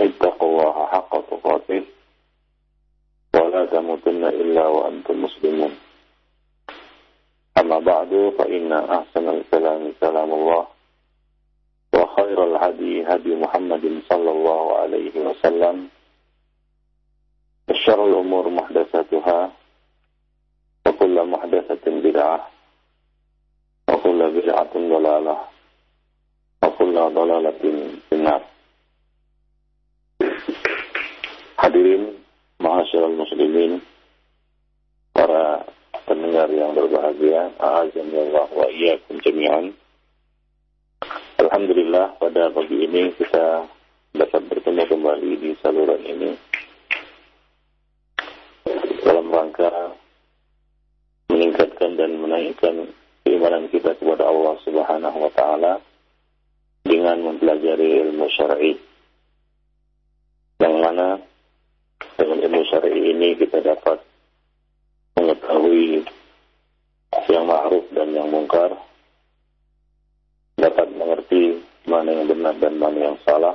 اتقوا الله حق تقاته ولا تموتن إلا وأنتم مسلمون. أما بعد فإن أحسن الكلام كلام الله وخير الهدي هدي محمد صلى الله عليه وسلم. الشر الأمور محدثاتها وكل محدثة بدعة وكل بدعة ضلالة وكل ضلالة في النار. Hadirin Ma'asyiral muslimin Para pendengar yang berbahagia A'azamillah wa iyyakum jami'an Alhamdulillah pada pagi ini kita dapat bertemu kembali di saluran ini dalam rangka meningkatkan dan menaikkan keimanan kita kepada Allah Subhanahu wa taala dengan mempelajari ilmu syar'i. Yang mana ini kita dapat mengetahui yang ma'ruf dan yang mungkar, dapat mengerti mana yang benar dan mana yang salah,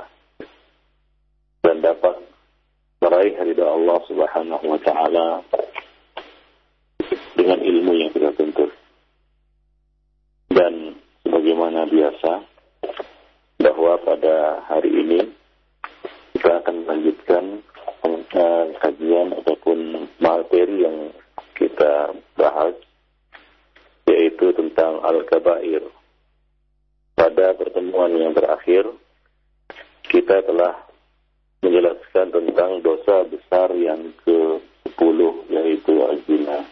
dan dapat meraih ridha Allah Subhanahu wa taala dengan ilmu yang kita tuntut. Dan sebagaimana biasa bahwa pada hari ini kita akan melanjutkan uh, kajian ataupun materi yang kita bahas yaitu tentang al-kabair. Pada pertemuan yang terakhir kita telah menjelaskan tentang dosa besar yang ke-10 yaitu azina.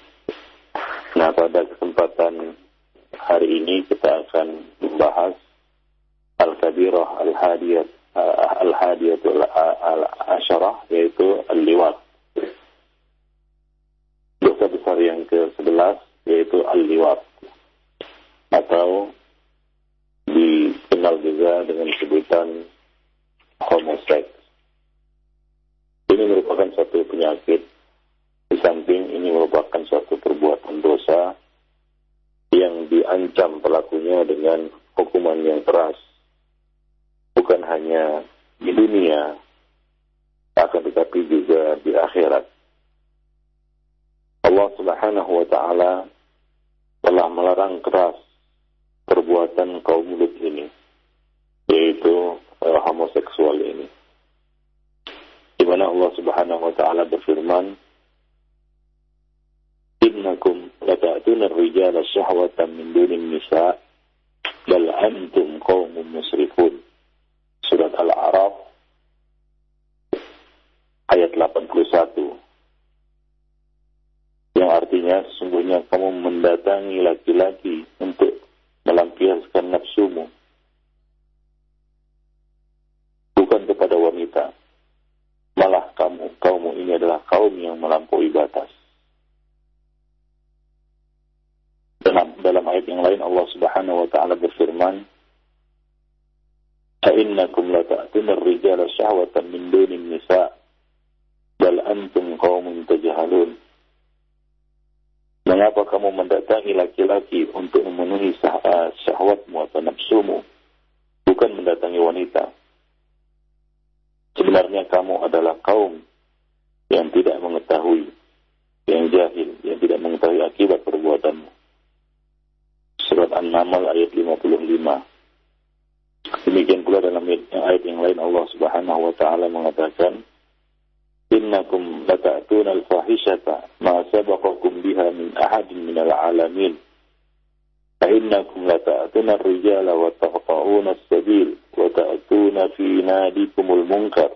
Nah, pada kesempatan hari ini kita akan membahas al-kabirah al-hadiyat al-hadiyatul al-asyarah yaitu al-liwat. Dosa besar yang ke-11 yaitu al-liwat atau dikenal juga dengan sebutan homoseks. Ini merupakan suatu penyakit di samping ini merupakan suatu perbuatan dosa yang diancam pelakunya dengan hukuman yang keras bukan hanya di dunia akan tetapi juga di akhirat. Allah Subhanahu wa taala telah melarang keras perbuatan kaum mulut ini yaitu uh, homoseksual ini. Di mana Allah Subhanahu wa taala berfirman innakum lata'tuna ar-rijala syahwatan min dunin nisa bal antum qaumun musrifun surat al-a'raf ayat 81 yang artinya sesungguhnya kamu mendatangi laki-laki untuk melampiaskan nafsumu. Bukan kepada wanita. Malah kamu kaum ini adalah kaum yang melampaui batas. Dalam dalam ayat yang lain Allah Subhanahu wa taala berfirman أئنكم لتأتون الرجال شهوة من دون النساء بل أنتم قوم تجهلون Mengapa kamu mendatangi laki-laki untuk memenuhi syahwatmu atau nafsumu, bukan mendatangi wanita? Sebenarnya kamu adalah kaum yang tidak mengetahui, yang jahil, yang tidak mengetahui akibat perbuatanmu. Surat An-Naml ayat 55. Demikian pula dalam ayat yang lain Allah Subhanahu wa taala mengatakan Innakum lata'tuna al-fahishata ma sabaqakum biha min ahadin min al-alamin فإنكم لتأتون الرجال وتقطعون السبيل وتأتون في ناديكم المنكر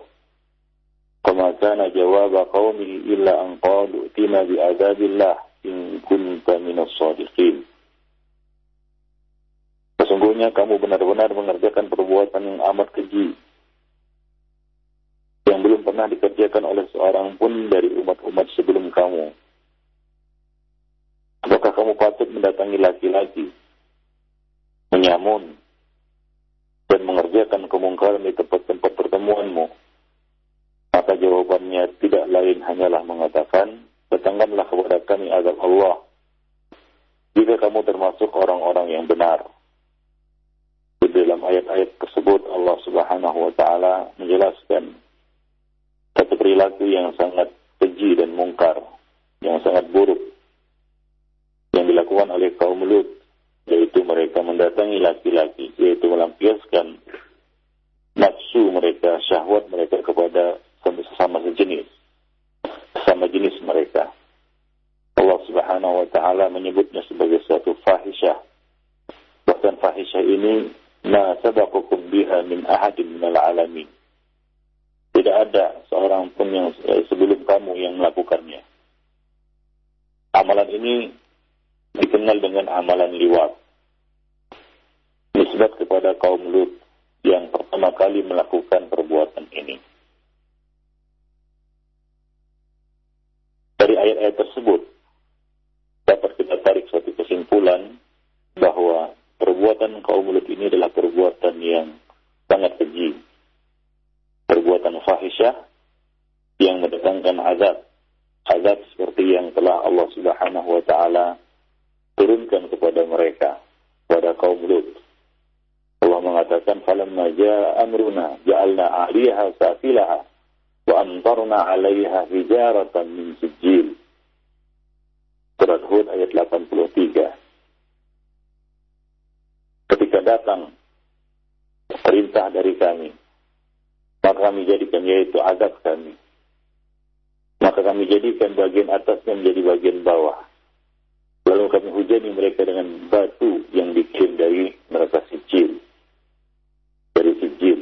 فما كان جواب قومه إلا أن قالوا ائتنا بعذاب الله إن كنت من الصادقين Sesungguhnya kamu benar-benar mengerjakan perbuatan yang amat keji yang belum pernah dikerjakan oleh seorang pun dari umat-umat sebelum kamu. Apakah kamu patut mendatangi laki-laki, menyamun, dan mengerjakan kemungkaran di tempat-tempat pertemuanmu? Maka jawabannya tidak lain hanyalah mengatakan, datangkanlah kepada kami azab Allah. Jika kamu termasuk orang-orang yang benar. Dalam ayat-ayat tersebut Allah Subhanahu wa taala menjelaskan satu perilaku yang sangat keji dan mungkar, yang sangat buruk yang dilakukan oleh kaum Lut, yaitu mereka mendatangi laki-laki, yaitu melampiaskan nafsu mereka, syahwat mereka kepada sesama sejenis, sesama jenis mereka. Allah Subhanahu wa taala menyebutnya sebagai suatu fahisyah. Bahkan fahisyah ini ma sabaqakum biha min ahadin minal alamin tidak ada seorang pun yang eh, sebelum kamu yang melakukannya. Amalan ini dikenal dengan amalan liwat. Nisbat kepada kaum Lut yang pertama kali melakukan perbuatan ini. Dari ayat-ayat tersebut dapat kita tarik suatu kesimpulan bahwa perbuatan kaum Lut ini adalah perbuatan yang sangat keji, perbuatan fahisyah yang mendatangkan azab. Azab seperti yang telah Allah Subhanahu wa taala turunkan kepada mereka, pada kaum Lut. Allah mengatakan falamma jaa amruna ja'alna 'aliyaha safilaha wa amtarna 'alayha hijaratan min sijil. Surat Hud ayat 83. Datang perintah dari kami maka kami jadikan yaitu azab kami. Maka kami jadikan bagian atasnya menjadi bagian bawah. Lalu kami hujani mereka dengan batu yang dikirim dari neraka sijil. Dari sijil.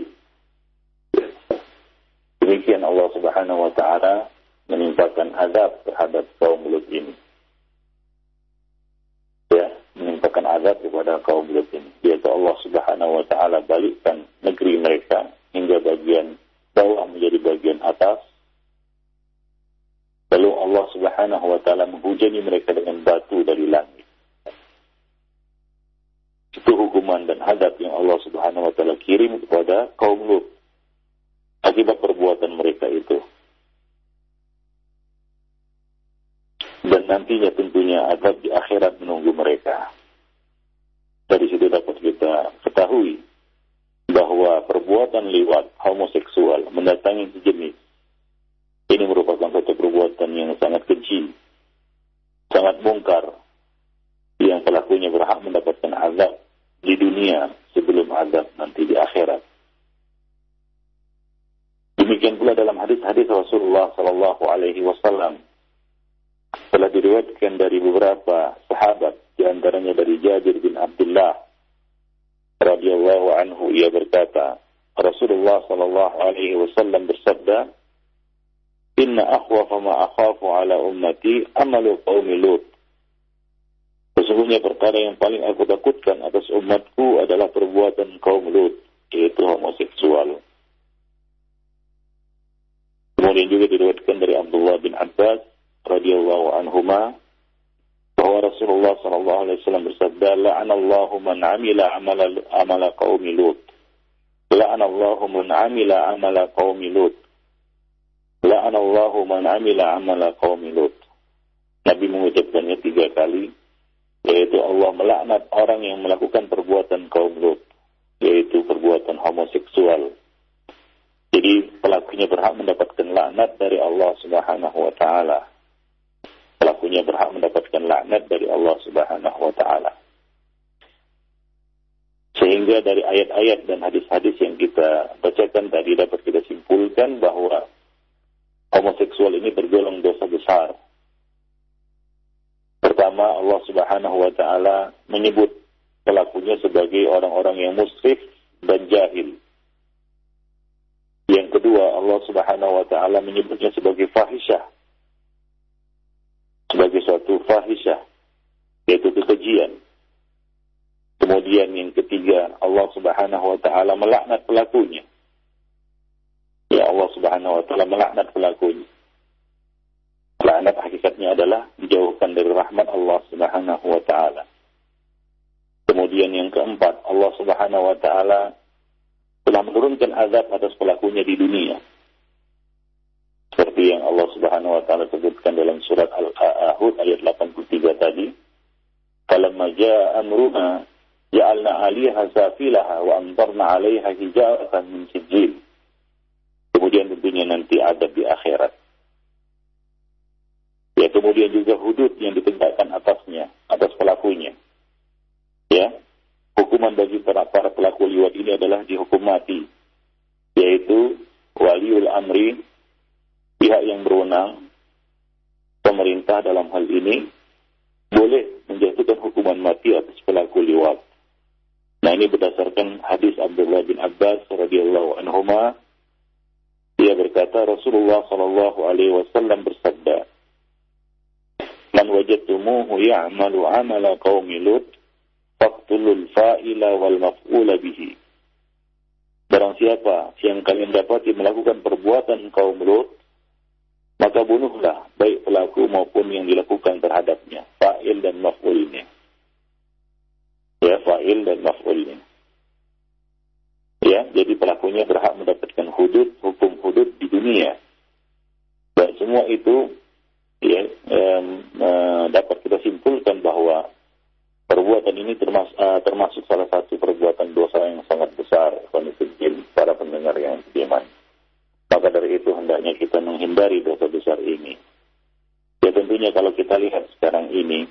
Demikian Allah subhanahu wa ta'ala menimpakan azab terhadap kaum Lut ini. Ya, menimpakan azab kepada kaum Lut ini. Yaitu Allah subhanahu wa ta'ala balikkan negeri mereka hingga bagian bawah menjadi bagian atas. Lalu Allah Subhanahu wa taala menghujani mereka dengan batu dari langit. Itu hukuman dan hadap yang Allah Subhanahu wa taala kirim kepada kaum Lut akibat perbuatan mereka itu. Dan nantinya tentunya adab di akhirat menunggu mereka. Dari situ dapat kita ketahui bahwa perbuatan liwat homoseksual mendatangi sejenis ini merupakan satu perbuatan yang sangat keji, sangat mungkar, yang pelakunya berhak mendapatkan azab di dunia sebelum azab nanti di akhirat. Demikian pula dalam hadis-hadis Rasulullah Sallallahu Alaihi Wasallam. Telah diriwayatkan dari beberapa sahabat, di antaranya dari Jabir bin Abdullah radhiyallahu anhu ia berkata, Rasulullah sallallahu alaihi wasallam bersabda, "Inna akhwafa ma akhafu ala ummati amalu qaumi Lut." Sesungguhnya perkara yang paling aku takutkan atas umatku adalah perbuatan kaum Lut, yaitu homoseksual. Kemudian juga diriwayatkan dari Abdullah bin Abbas radhiyallahu anhuma bahwa Rasulullah sallallahu alaihi wasallam bersabda la'anallahu man 'amila 'amala amala qaumi Lut. La'anallahu man 'amila 'amala qaumi Lut. La'anallahu man 'amila 'amala qaumi Lut. Nabi mengucapkannya tiga kali yaitu Allah melaknat orang yang melakukan perbuatan kaum Lut yaitu perbuatan homoseksual. Jadi pelakunya berhak mendapatkan laknat dari Allah Subhanahu wa taala pelakunya berhak mendapatkan laknat dari Allah Subhanahu wa taala. Sehingga dari ayat-ayat dan hadis-hadis yang kita bacakan tadi dapat kita simpulkan bahwa homoseksual ini tergolong dosa besar. Pertama, Allah Subhanahu wa taala menyebut pelakunya sebagai orang-orang yang musrif dan jahil. Yang kedua, Allah Subhanahu wa taala menyebutnya sebagai fahisyah fahisyah, yaitu kekejian. Kemudian yang ketiga, Allah Subhanahu wa taala melaknat pelakunya. Ya Allah Subhanahu wa taala melaknat pelakunya. Laknat hakikatnya adalah dijauhkan dari rahmat Allah Subhanahu wa taala. Kemudian yang keempat, Allah Subhanahu wa taala telah menurunkan azab atas pelakunya di dunia. Seperti yang Allah Subhanahu wa taala sebutkan dalam surat Al-Ahud ayat 83 tadi. Falamma jaa amruna ja'alna 'aliha safilaha wa amtarna 'alaiha hijaratan min sijil. Kemudian tentunya nanti ada di akhirat. Ya, kemudian juga hudud yang ditegakkan atasnya, atas pelakunya. Ya, hukuman bagi para, para pelaku liwat ini adalah dihukum mati, yaitu waliul amri, pihak yang berwenang, pemerintah dalam hal ini, boleh menjatuhkan hukuman mati atas pelaku liwat. Nah ini berdasarkan hadis Abdullah bin Abbas radhiyallahu anhu dia berkata Rasulullah Shallallahu alaihi wasallam bersabda Man wajadtumuhu ya'malu amala qaumi Lut faqtulul fa'ila wal maf'ula bihi Barang siapa yang kalian dapati melakukan perbuatan kaum Lut maka bunuhlah baik pelaku maupun yang dilakukan terhadapnya fa'il dan maf'ulnya ya fa'il dan maf'ulnya. Ya, jadi pelakunya berhak mendapatkan hudud, hukum hudud di dunia. Dan semua itu ya um, uh, dapat kita simpulkan bahwa perbuatan ini termasuk, uh, termasuk salah satu perbuatan dosa yang sangat besar Ya tentunya kalau kita lihat sekarang ini,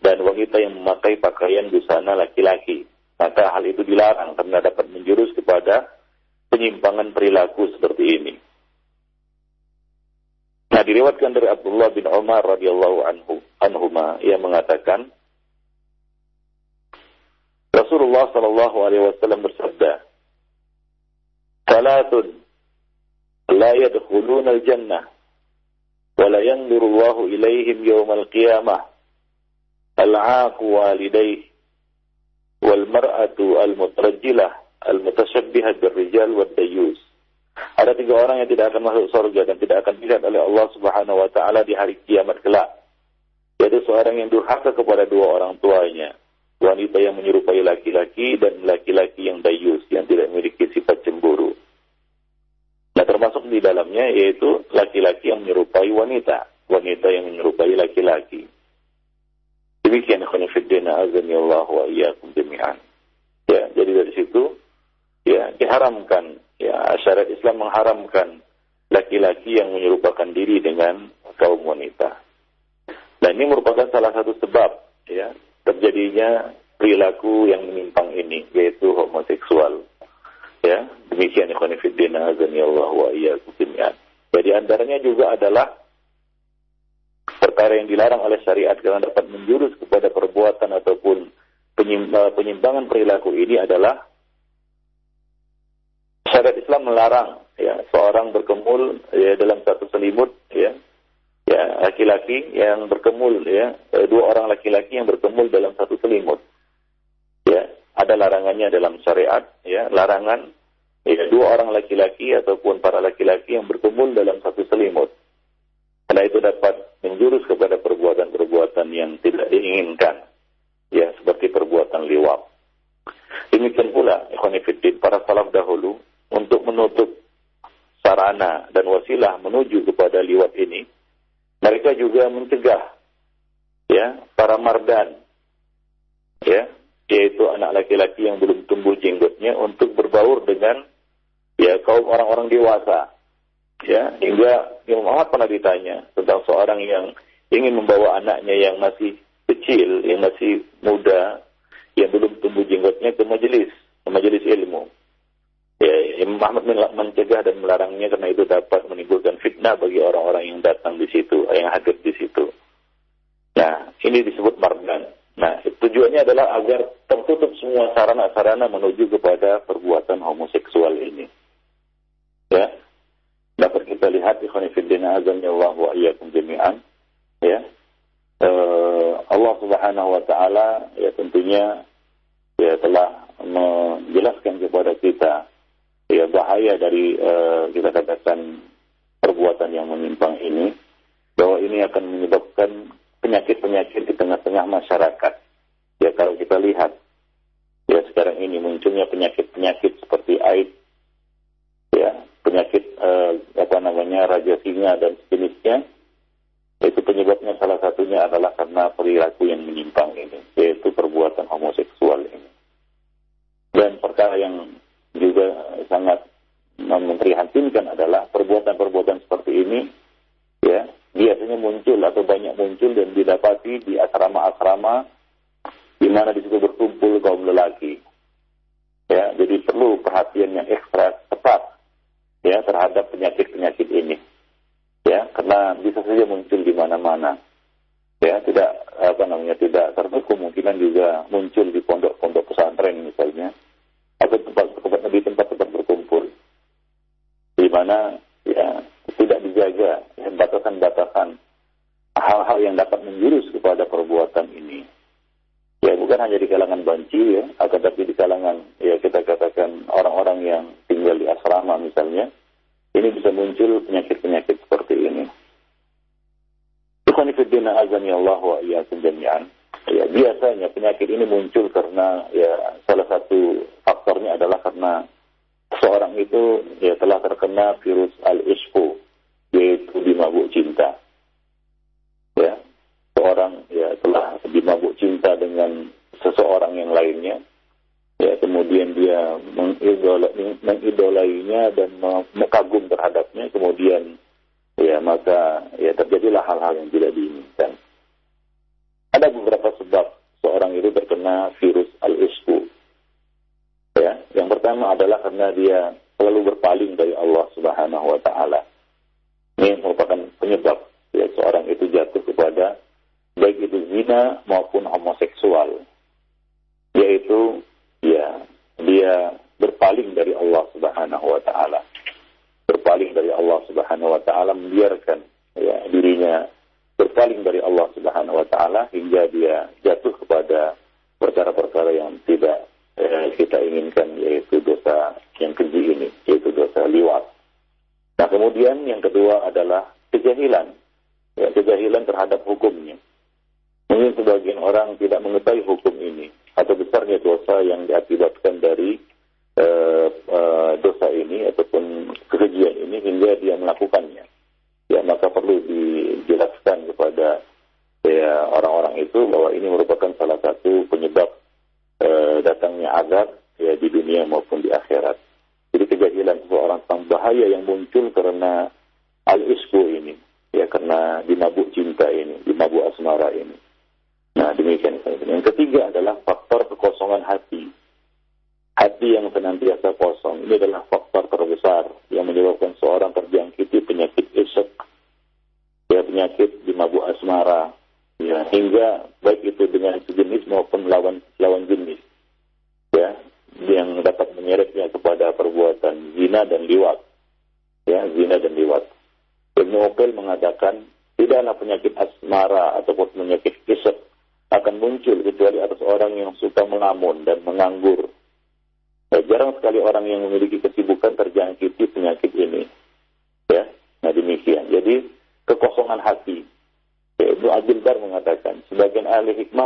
dan wanita yang memakai pakaian busana laki-laki. Maka hal itu dilarang karena dapat menjurus kepada penyimpangan perilaku seperti ini. Nah, diriwatkan dari Abdullah bin Umar radhiyallahu anhu anhuma yang mengatakan Rasulullah Shallallahu Alaihi Wasallam bersabda, "Salatun la yadkhuluna al-jannah wa la yanzuru Allah ilaihim yawm al-qiyamah walidayhi wal mar'atu al-mutarajjilah al-mutashabbiha bir-rijal wad-dayyus." Ada tiga orang yang tidak akan masuk surga dan tidak akan dilihat oleh Allah Subhanahu wa taala di hari kiamat kelak. Yaitu seorang yang durhaka kepada dua orang tuanya wanita yang menyerupai laki-laki dan laki-laki yang dayus yang tidak memiliki sifat cemburu. Nah, termasuk di dalamnya yaitu laki-laki yang menyerupai wanita, wanita yang menyerupai laki-laki. Demikian khonifuddin azani Allah wa iyyakum jami'an. Ya, jadi dari situ ya diharamkan ya syariat Islam mengharamkan laki-laki yang menyerupakan diri dengan kaum wanita. Dan ini merupakan salah satu sebab ya terjadinya perilaku yang menyimpang ini yaitu homoseksual. Ya, demikian ikhwan fillah azani Allah wa iyyakum jami'an. Jadi antaranya juga adalah perkara yang dilarang oleh syariat karena dapat menjurus kepada perbuatan ataupun eh, penyimpangan perilaku ini adalah syariat Islam melarang ya. Seorang berkemul ya dalam satu selimut ya. Ya laki-laki yang berkemul ya. Eh, dua orang laki-laki yang berkemul dalam satu selimut. Ya ada larangannya dalam syariat ya. Larangan ya dua orang laki-laki ataupun para laki-laki yang berkemul dalam satu selimut. Karena itu dapat menjurus kepada perbuatan-perbuatan yang tidak diinginkan. Ya seperti perbuatan liwat. Demikian pula ikhwanifiddin para salaf dahulu untuk menutup sarana dan wasilah menuju kepada liwat ini, mereka juga mencegah ya para mardan ya yaitu anak laki-laki yang belum tumbuh jenggotnya untuk berbaur dengan ya kaum orang-orang dewasa ya hingga Imam Muhammad pernah ditanya tentang seorang yang ingin membawa anaknya yang masih kecil yang masih muda yang belum tumbuh jenggotnya ke majelis ke majelis ilmu Ya, Imam Ahmad mencegah dan melarangnya karena itu dapat menimbulkan fitnah bagi orang-orang yang datang di situ, yang hadir di situ. Nah, ini disebut mardan. Nah, tujuannya adalah agar tertutup semua sarana-sarana menuju kepada perbuatan homoseksual ini. Ya, dapat kita lihat di khonifuddina azamnya Allah wa iyyakum jami'an. Ya, uh, Allah Subhanahu wa taala ya tentunya ya telah menjelaskan kepada kita ya bahaya dari uh, kita katakan perbuatan yang menyimpang ini bahwa ini akan menyebabkan penyakit-penyakit di tengah-tengah masyarakat. Ya kalau kita lihat ya sekarang ini munculnya penyakit-penyakit seperti AIDS, ya penyakit uh, apa namanya raja singa dan sejenisnya, itu penyebabnya salah satunya adalah karena perilaku yang menyimpang ini, yaitu perbuatan homoseksual ini. Dan perkara yang juga sangat memprihatinkan adalah perbuatan-perbuatan seperti ini ya biasanya muncul atau banyak muncul dan didapati di asrama-asrama di mana di situ berkumpul kaum lelaki. Ya, jadi perlu perhatian yang ekstra tepat ya terhadap penyakit-penyakit ini. Ya, karena bisa saja muncul di mana-mana. Ya, tidak apa namanya tidak tertutup kemungkinan juga muncul di pondok-pondok pesantren misalnya atau tempat tempat di tempat-tempat berkumpul di mana ya tidak dijaga ya, batasan-batasan hal-hal yang dapat menjurus kepada perbuatan ini ya bukan hanya di kalangan banci ya. Akan tapi di kalangan ya kita katakan orang-orang yang tinggal di asrama misalnya ini bisa muncul penyakit-penyakit seperti ini. Ikhwanifiddina azani Allah wa jami'an. Ya biasanya penyakit ini muncul karena ya salah satu faktornya adalah karena seorang itu ya telah terkena virus al-isfu yaitu dimabuk cinta ya seorang ya telah dimabuk cinta dengan seseorang yang lainnya ya kemudian dia mengidolainya dan mengagum terhadapnya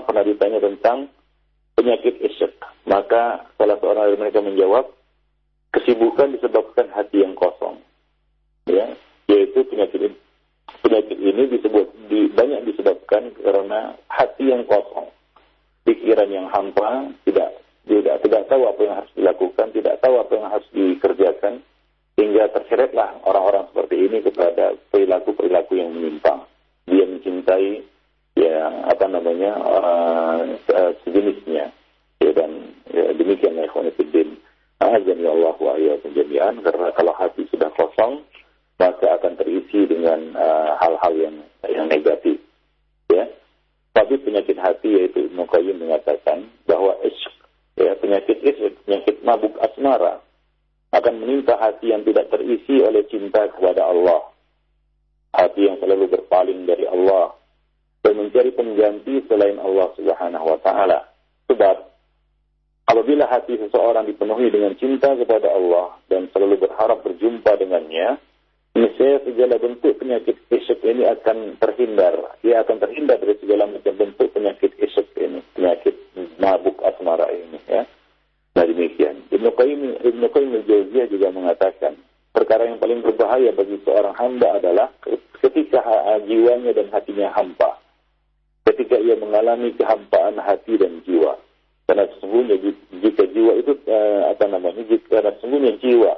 hikmah pernah ditanya tentang penyakit isyek. Maka salah seorang dari mereka menjawab, kesibukan disebabkan hati yang kosong. Ya, yaitu penyakit penyakit ini disebut di, banyak disebabkan karena hati yang kosong, pikiran yang hampa, tidak tidak tidak tahu apa yang harus dilakukan, tidak tahu apa yang harus dikerjakan, hingga terseretlah orang-orang seperti ini kepada perilaku-perilaku yang menyimpang. Dia mencintai yang apa namanya uh, sejenisnya, ya, dan ya, demikian ya ikhwanifiddin. Azan ya Allah wa jami'an karena kalau hati sudah kosong maka akan terisi dengan eh, hal-hal uh, yang yang negatif. Ya. Tapi penyakit hati yaitu Ibnu Qayyim mengatakan bahwa ya, penyakit isyk, penyakit mabuk asmara akan menimpa hati yang tidak terisi oleh cinta kepada Allah. Hati yang selalu berpaling dari Allah dan mencari pengganti selain Allah Subhanahu wa taala. Sebab apabila hati seseorang dipenuhi dengan cinta kepada Allah dan selalu berharap berjumpa dengannya, Niscaya segala bentuk penyakit isyak ini akan terhindar. Dia akan terhindar dari segala macam bentuk penyakit isyak ini, penyakit mabuk asmara ini. Ya. Nah demikian. Ibnu Qayyim Ibnu Qayyim juga mengatakan perkara yang paling berbahaya bagi seorang hamba adalah ketika jiwanya dan hatinya hampa. Ketika ia mengalami kehampaan hati dan jiwa. Karena sesungguhnya jika jiwa itu uh, apa namanya? Jika sesungguhnya jiwa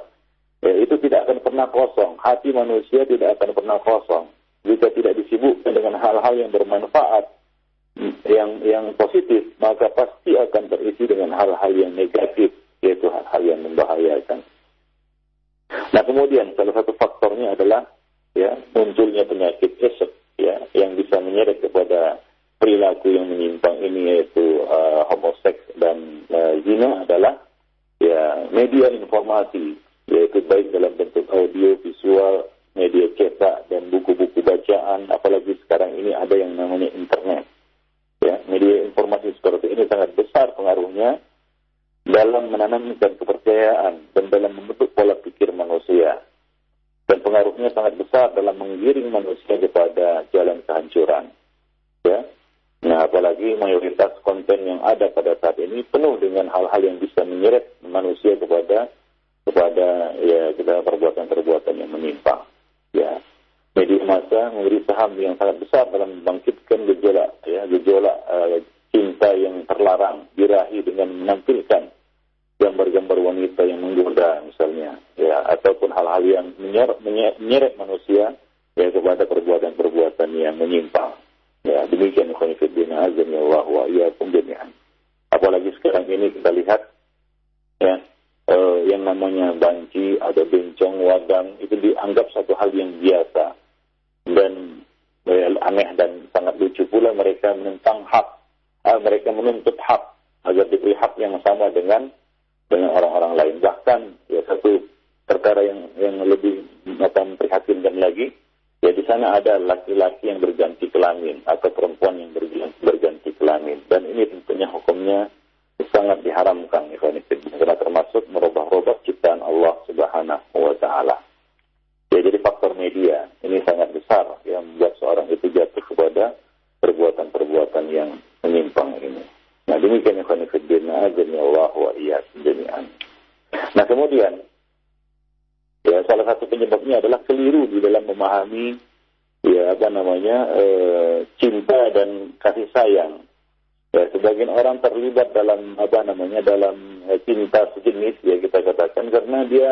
ya, itu tidak akan pernah kosong. Hati manusia tidak akan pernah kosong jika tidak disibukkan dengan hal-hal yang bermanfaat, yang yang positif, maka pasti akan terisi dengan hal-hal yang negatif, yaitu hal-hal yang membahayakan. Nah kemudian salah satu faktornya adalah ya munculnya penyakit esek ya yang bisa menyeret kepada perilaku yang menyimpang ini yaitu uh, homoseks dan uh, zina adalah ya media informasi yaitu baik dalam bentuk audio, visual, media cetak dan buku-buku bacaan, apalagi sekarang ini ada yang namanya internet. Ya, media informasi seperti ini sangat besar pengaruhnya dalam menanamkan kepercayaan dan dalam membentuk pola pikir manusia. Dan pengaruhnya sangat besar dalam menggiring manusia kepada jalan kehancuran. Ya. Nah, apalagi mayoritas konten yang ada pada saat ini penuh dengan hal-hal yang bisa menyeret manusia kepada kepada ya kita perbuatan-perbuatan yang menyimpang. Ya, media massa memberi saham yang sangat besar dalam membangkitkan gejolak ya gejolak uh, cinta yang terlarang dirahi dengan menampilkan gambar-gambar wanita yang menggoda misalnya ya ataupun hal-hal yang menyeret, menyeret manusia ya kepada perbuatan-perbuatan yang menyimpang. Ya, demikian khonifidina azan ya Allah wa iyyakum jami'an. Apalagi sekarang ini kita lihat ya uh, yang namanya banci, ada bencong, wadang, itu dianggap satu hal yang biasa. Dan uh, aneh dan sangat lucu pula mereka menentang hak. Uh, mereka menuntut hak agar diberi hak yang sama dengan dengan orang-orang lain. Bahkan ya satu perkara yang yang lebih macam prihatinkan lagi, ya di sana ada laki-laki yang berganti kelamin atau perempuan yang berganti kelamin. Dan ini tentunya hukumnya sangat diharamkan karena termasuk merubah-rubah ciptaan Allah Subhanahu wa taala. Ya, jadi faktor media ini sangat besar yang membuat seorang itu jatuh kepada perbuatan-perbuatan yang menyimpang ini. Nah demikian yang khonifuddin azani Allah wa iyyakum jami'an. Nah kemudian, ya salah satu penyebabnya adalah keliru di dalam memahami ya apa namanya e, cinta dan kasih sayang. Ya, sebagian orang terlibat dalam apa namanya dalam e, cinta sejenis ya kita katakan karena dia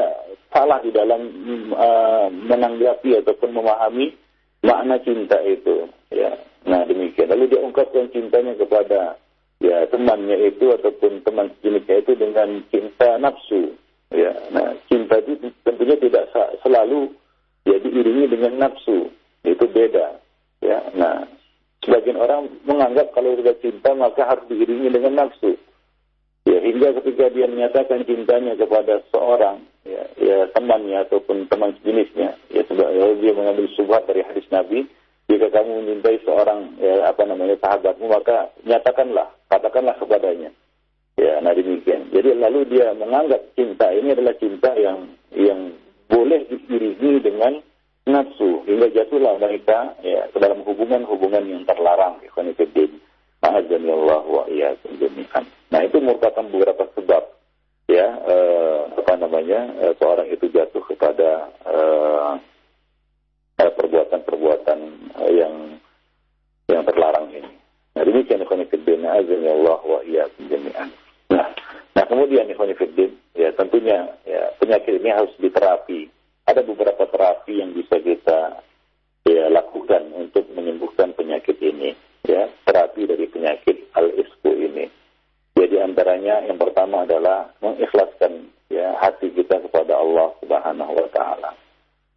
salah di dalam e, menanggapi ataupun memahami makna cinta itu. Ya, nah demikian. Lalu dia ungkapkan cintanya kepada ya temannya itu ataupun teman sejenisnya itu dengan cinta nafsu. Ya, nah cinta itu tentunya tidak selalu ya diiringi dengan nafsu itu beda. Ya, nah sebagian orang menganggap kalau sudah cinta maka harus diiringi dengan nafsu. Ya, hingga ketika dia menyatakan cintanya kepada seorang, ya, ya temannya ataupun teman sejenisnya, ya sebab dia mengambil subhat dari hadis Nabi, jika kamu menyintai seorang ya, apa namanya sahabatmu maka nyatakanlah, katakanlah kepadanya. Ya, nah demikian. Jadi lalu dia menganggap cinta ini adalah cinta yang yang boleh diiringi dengan nafsu. Hingga jatuhlah mereka ya ke dalam hubungan-hubungan yang terlarang. Ikhwanifiddin ma'azani Allah wa iyyakum nah itu merupakan beberapa sebab ya eh, apa namanya eh, seorang itu jatuh kepada eh, eh perbuatan-perbuatan eh, yang yang terlarang ini. Nah demikian ikhwanifiddin ma'azani Allah wa iyyakum jami'an nah nah kemudian ikhwanifiddin ya tentunya ya penyakit ini harus diterapi ada beberapa terapi yang bisa kita ya, lakukan untuk menyembuhkan penyakit ini. Ya, terapi dari penyakit al-isku ini. Jadi ya, antaranya yang pertama adalah mengikhlaskan ya hati kita kepada Allah Subhanahu wa taala.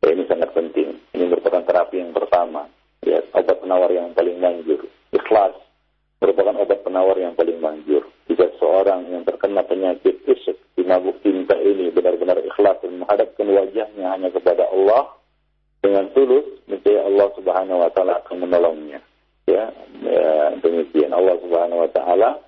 Ya, ini sangat penting. Ini merupakan terapi yang pertama. Ya, obat penawar yang paling manjur. Ikhlas merupakan obat penawar yang paling manjur. Jika seorang yang terkena penyakit isyak mabuk cinta ini benar-benar ikhlas dan menghadapkan wajahnya hanya kepada Allah dengan tulus, niscaya Allah Subhanahu wa taala akan menolongnya. Ya, ya demikian Allah Subhanahu wa taala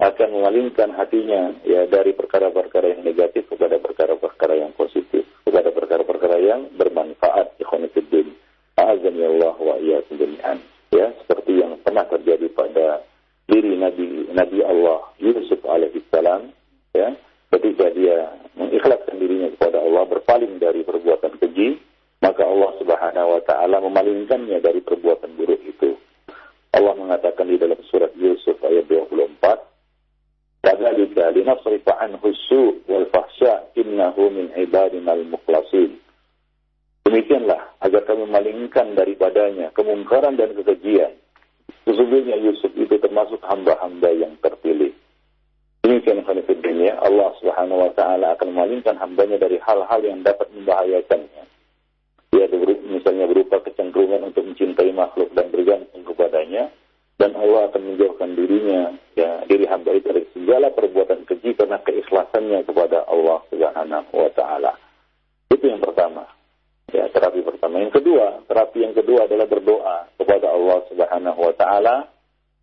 akan memalingkan hatinya ya dari perkara-perkara yang negatif kepada perkara-perkara yang positif, kepada perkara-perkara yang bermanfaat ikhwan fillah. Azan ya Allah wa iyyakum jami'an. Ya, seperti yang pernah terjadi pada diri Nabi Nabi Allah Yusuf alaihissalam ya ketika dia mengikhlaskan dirinya kepada Allah berpaling dari perbuatan keji maka Allah Subhanahu wa taala memalingkannya dari perbuatan buruk itu Allah mengatakan di dalam surat Yusuf ayat 24 Kadzalika linasrifa anhu su' wal fahsya innahu min ibadina al-mukhlasin Demikianlah agar kami memalingkan daripadanya kemungkaran dan kekejian. Sesungguhnya Yusuf itu termasuk hamba-hamba yang terpilih. Demikian dunia, Allah Subhanahu wa taala akan memalingkan hambanya dari hal-hal yang dapat membahayakannya. Ya, misalnya berupa kecenderungan untuk mencintai makhluk dan bergantung kepadanya, dan Allah akan menjauhkan dirinya, ya, diri hamba itu dari segala perbuatan keji karena keikhlasannya kepada Allah Subhanahu wa taala. Itu yang pertama. Ya, terapi pertama. Yang kedua, terapi yang kedua adalah berdoa kepada Allah Subhanahu wa taala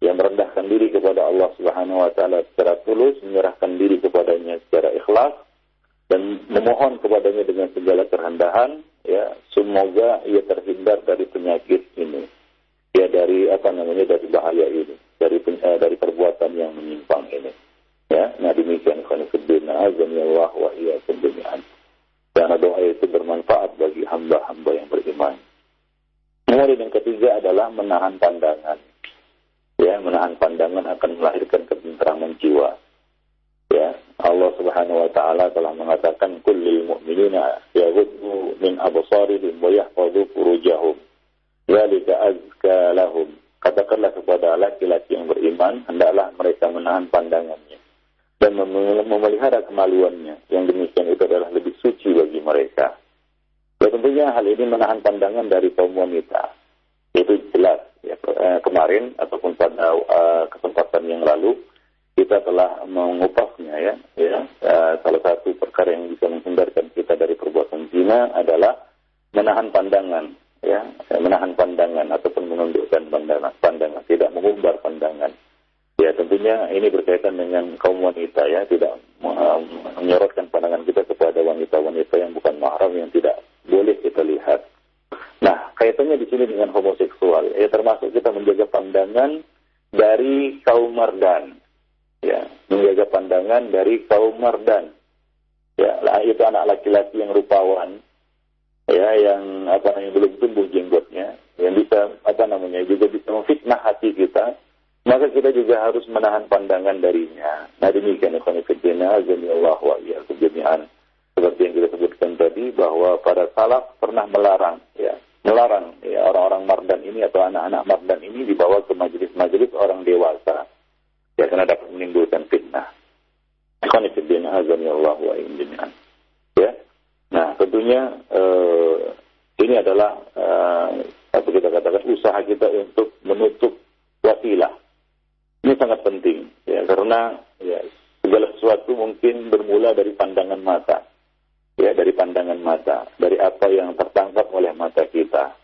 yang merendahkan diri kepada Allah Subhanahu wa taala secara tulus, menyerahkan diri kepadanya secara ikhlas dan memohon kepadanya dengan segala kerendahan ya. Semoga ia terhindar dari penyakit ini. Ya dari apa namanya dari bahaya ini dari eh, dari perbuatan yang menyimpang ini. Ya nah demikian khonifuddin azani Allah wa jami'an karena doa itu bermanfaat bagi hamba-hamba yang beriman. Kemudian yang ketiga adalah menahan pandangan. Ya menahan pandangan akan melahirkan ketenteraman jiwa. Ya Allah Subhanahu wa taala telah mengatakan kullil mu'minina yaghuddu min absarihim wa yahfazu furujahum. Dzalika azka lahum. Katakanlah kepada laki-laki yang beriman hendaklah mereka menahan pandangannya dan memelihara kemaluannya. Yang demikian itu adalah lebih suci bagi mereka. Dan tentunya hal ini menahan pandangan dari kaum wanita. Itu jelas ya, eh, kemarin ataupun pada uh, kesempatan yang lalu kita telah mengupasnya ya ya. Uh, salah satu perkara yang bisa menghindarkan kita dari perbuatan zina adalah menahan pandangan ya. Menahan pandangan ataupun menundukkan pandangan pandangan tidak mengumbar pandangan ya tentunya ini berkaitan dengan kaum wanita ya tidak uh, menyorotkan pandangan kita kepada wanita-wanita yang bukan mahram yang tidak boleh kita lihat. Nah, kaitannya di sini dengan homoseksual, ya termasuk kita menjaga pandangan dari kaum mardan, ya, menjaga pandangan dari kaum mardan. Ya, itu anak laki-laki yang rupawan, ya, yang apa namanya belum tumbuh jenggotnya, yang bisa apa namanya juga bisa memfitnah hati kita, maka kita juga harus menahan pandangan darinya. Nah demikian ikhwan fillah, Allah wa iyyakum jami'an. Seperti yang kita sebutkan tadi bahwa para salaf pernah melarang ya, melarang ya orang-orang mardan ini atau anak-anak mardan ini dibawa ke majelis-majelis orang dewasa. Ya karena dapat menimbulkan fitnah. Ikhwan fillah, Allah wa iyyakum Ya. Nah, tentunya uh, ini adalah uh, apa kita katakan usaha kita untuk menutup wasilah. Ini sangat penting ya karena ya segala sesuatu mungkin bermula dari pandangan mata. Ya, dari pandangan mata, dari apa yang tertangkap oleh mata kita.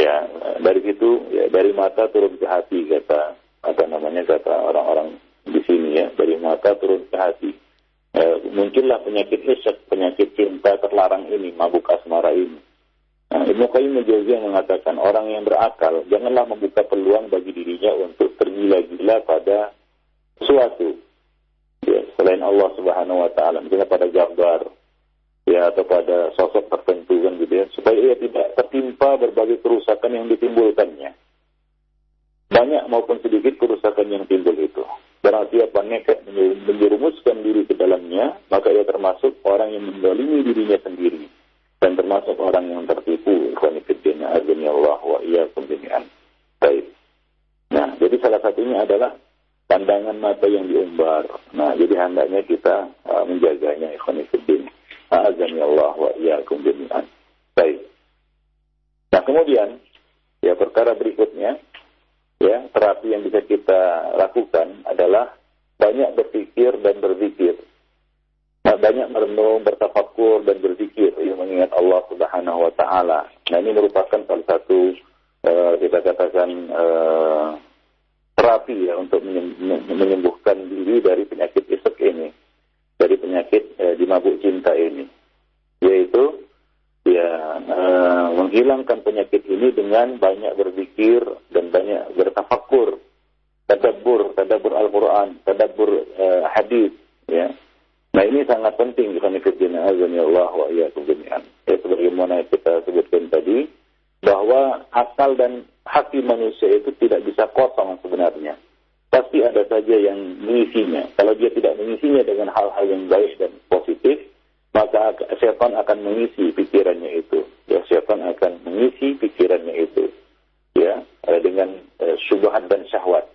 Ya, dari situ ya dari mata turun ke hati kata apa namanya kata orang-orang di sini ya, dari mata turun ke hati eh, muncullah penyakit isyak, penyakit cinta terlarang ini, mabuk asmara ini. Nah, Ibnu Qayyim yang mengatakan orang yang berakal janganlah membuka peluang bagi dirinya untuk tergila-gila pada sesuatu ya, selain Allah Subhanahu wa taala, misalnya pada gambar ya atau pada sosok tertentu kan gitu ya, supaya ia tidak tertimpa berbagai kerusakan yang ditimbulkannya. Banyak maupun sedikit kerusakan yang timbul itu. Barang siapa nekat menjerumuskan diri ke dalamnya, maka ia termasuk orang yang mendolimi dirinya sendiri. Dan termasuk orang yang tertipu. Ikhwanifiddina Allah wa iyyakum jami'an. Baik. Nah, jadi salah satunya adalah pandangan mata yang diumbar. Nah, jadi hendaknya kita uh, menjaganya ikhwanifiddin. Allah wa iyyakum jami'an. Baik. Nah, kemudian ya perkara berikutnya ya terapi yang bisa kita lakukan adalah banyak berpikir dan berzikir. Banyak merenung, bertafakur dan berzikir yang mengingat Allah Subhanahu wa taala. Nah, ini merupakan salah satu uh, kita katakan uh, terapi ya untuk menyembuhkan diri dari penyakit isek ini, dari penyakit uh, dimabuk cinta ini. Yaitu ya uh, menghilangkan penyakit ini dengan banyak berzikir dan banyak bertafakur, tadabbur, tadabbur Al-Qur'an, tadabbur uh, hadis, ya. Nah ini sangat penting di fillah azani Allah wa jami'an. Ya sebagaimana kita sebutkan tadi bahwa akal dan hati manusia itu tidak bisa kosong sebenarnya. Pasti ada saja yang mengisinya. Kalau dia tidak mengisinya dengan hal-hal yang baik dan positif, maka setan akan mengisi pikirannya itu. Ya, setan akan mengisi pikirannya itu. Ya, eh, dengan syubhat dan syahwat.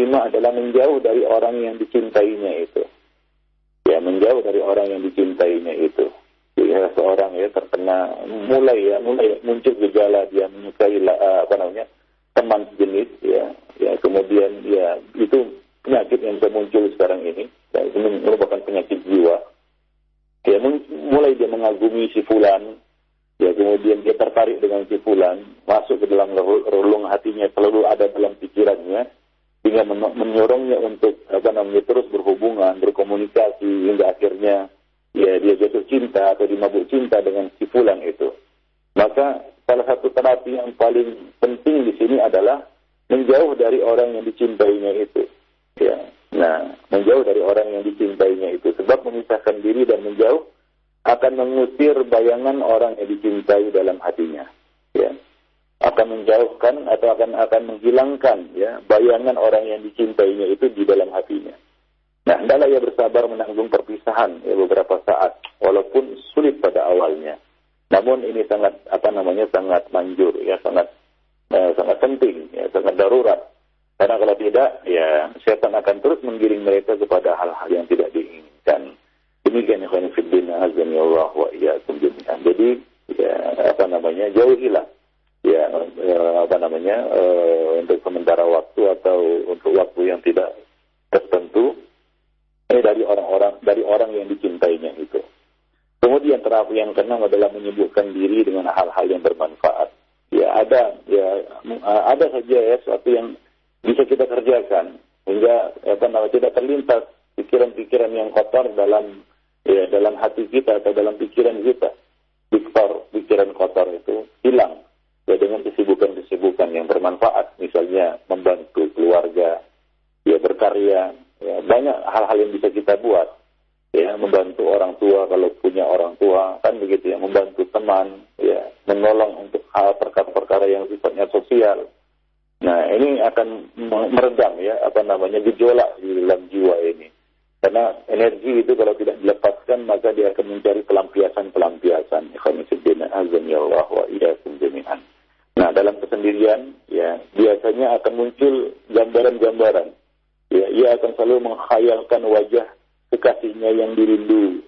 Kelima adalah menjauh dari orang yang dicintainya itu. Ya, menjauh dari orang yang dicintainya itu ya seorang ya terkena mulai ya mulai muncul gejala dia kalau punya orang tua kan begitu ya membantu teman ya menolong untuk hal perkara-perkara yang sifatnya sosial nah ini akan meredam ya apa namanya gejolak di dalam jiwa ini karena energi itu kalau tidak dilepaskan maka dia akan mencari pelampiasan-pelampiasan. ya Nah, dalam kesendirian ya biasanya akan muncul gambaran-gambaran. Ya, ia akan selalu mengkhayalkan wajah kekasihnya yang dirindu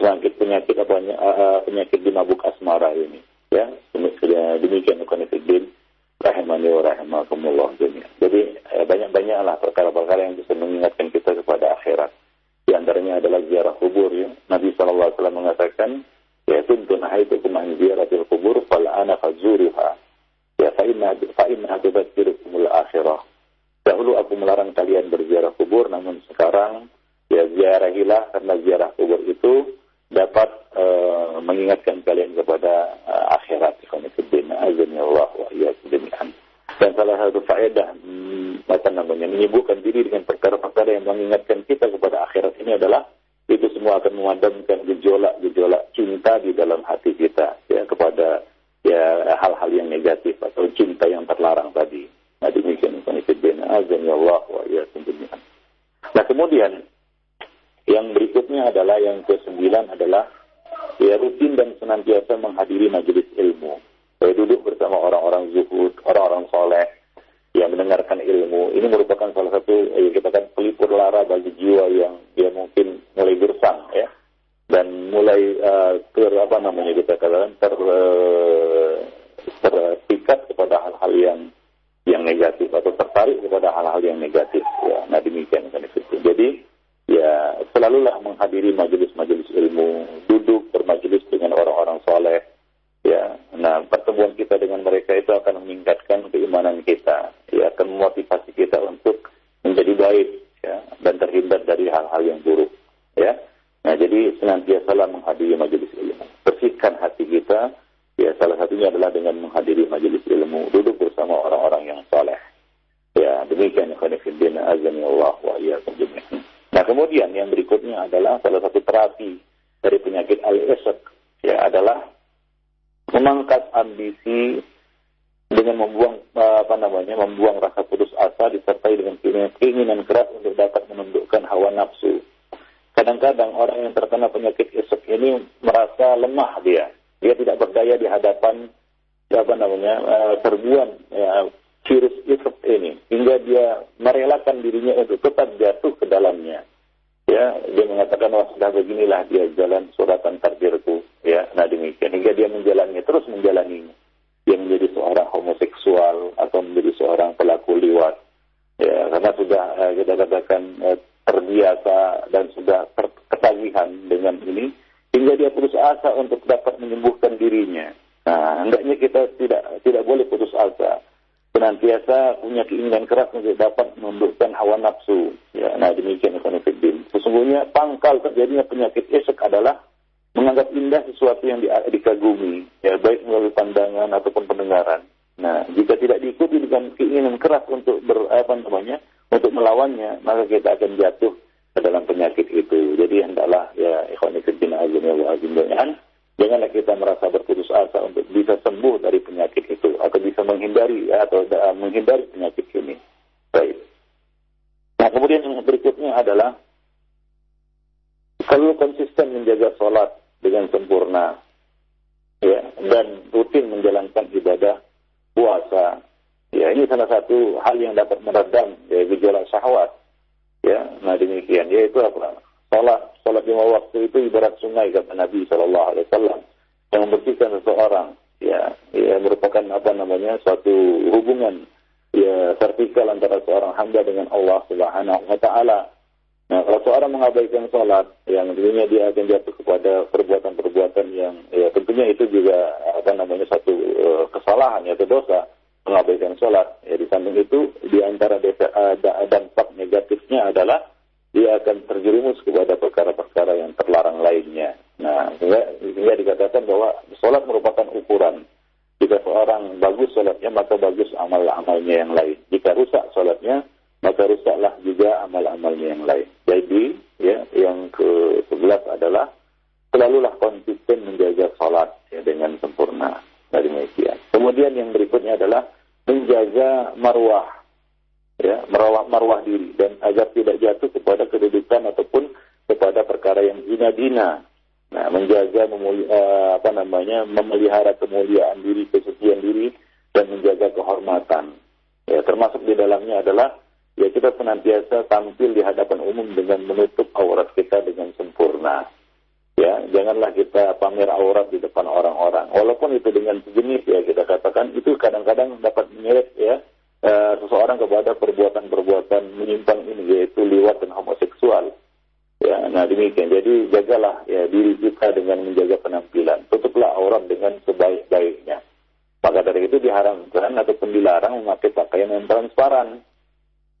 penyakit penyakit apa eh, eh, penyakit di mabuk asmara ini ya demikian Ikhwanifiddin rahimani wa rahimakumullah dunia. Jadi eh, banyak-banyaklah perkara-perkara yang bisa mengingatkan kita kepada akhirat. Di antaranya adalah ziarah kubur ya. Nabi SAW mengatakan, ya tuntun ahaitu ziarah ziaratil Eh, serbuan uh, ya, virus itu ini hingga dia merelakan dirinya untuk tetap jatuh ke dalamnya. Ya dia mengatakan wah sudah beginilah dia jalan suratan takdirku. Ya nah demikian. Hingga dia menjalani terus menjalani dia menjadi seorang homoseksual atau menjadi seorang pelaku liwat. Ya karena sudah eh, kita katakan eh, terbiasa dan sudah ketagihan dengan ini hingga dia putus asa untuk dapat menyembuhkan dirinya. Nah, hendaknya kita tidak tidak boleh putus asa. Senantiasa punya keinginan keras untuk dapat menundukkan hawa nafsu. Ya, nah demikian Ikhwanuddin. Sesungguhnya pangkal terjadinya penyakit esek adalah menganggap indah sesuatu yang dikagumi, ya baik melalui pandangan ataupun pendengaran. Nah, jika tidak diikuti dengan keinginan keras untuk ber, apa namanya, untuk melawannya, maka kita akan jatuh ke dalam penyakit itu. Jadi hendaklah ya ikhwanifiddin azim ya wa Janganlah kita merasa berputus asa untuk bisa sembuh dari penyakit itu atau bisa menghindari ya, atau uh, menghindari penyakit ini. Baik. Nah, kemudian yang berikutnya adalah kalau konsisten menjaga sholat dengan sempurna ya dan rutin menjalankan ibadah puasa ya ini salah satu hal yang dapat meredam ya, gejolak syahwat ya nah demikian yaitu apa Salat, salat lima waktu itu ibarat sungai kata Nabi Shallallahu Alaihi Wasallam yang membersihkan seseorang. Ya, ya merupakan apa namanya suatu hubungan ya vertikal antara seorang hamba dengan Allah Subhanahu Wa Taala. Nah, kalau seorang mengabaikan sholat, yang tentunya dia akan jatuh kepada perbuatan-perbuatan yang ya tentunya itu juga apa namanya satu uh, kesalahan atau dosa mengabaikan sholat. Ya di samping itu di antara uh, dampak negatifnya adalah dia akan terjerumus kepada perkara-perkara yang terlarang lainnya. Nah, sehingga, dikatakan bahwa sholat merupakan ukuran. Jika seorang bagus sholatnya, maka bagus amal-amalnya yang lain. Jika rusak sholatnya, maka rusaklah juga amal-amalnya yang lain. Jadi, ya, yang ke-11 adalah selalulah konsisten menjaga sholat ya, dengan sempurna. Dari Malaysia. Kemudian yang berikutnya adalah menjaga marwah ya merawat marwah diri dan agar tidak zina-dina. Nah, menjaga memuli, uh, apa namanya memelihara kemuliaan diri, kesucian diri dan menjaga kehormatan. Ya, termasuk di dalamnya adalah ya kita senantiasa tampil di hadapan umum dengan menutup aurat kita dengan sempurna. Ya, janganlah kita pamer aurat di depan orang-orang. Walaupun itu dengan sejenis ya kita katakan itu kadang-kadang dapat menyeret ya uh, seseorang kepada perbuatan-perbuatan menyimpang ini yaitu liwat dan homoseksual. Ya, nah demikian. Jadi jagalah ya diri kita dengan menjaga penampilan. Tutuplah aurat dengan sebaik-baiknya. Maka dari itu diharamkan ataupun dilarang memakai pakaian yang transparan.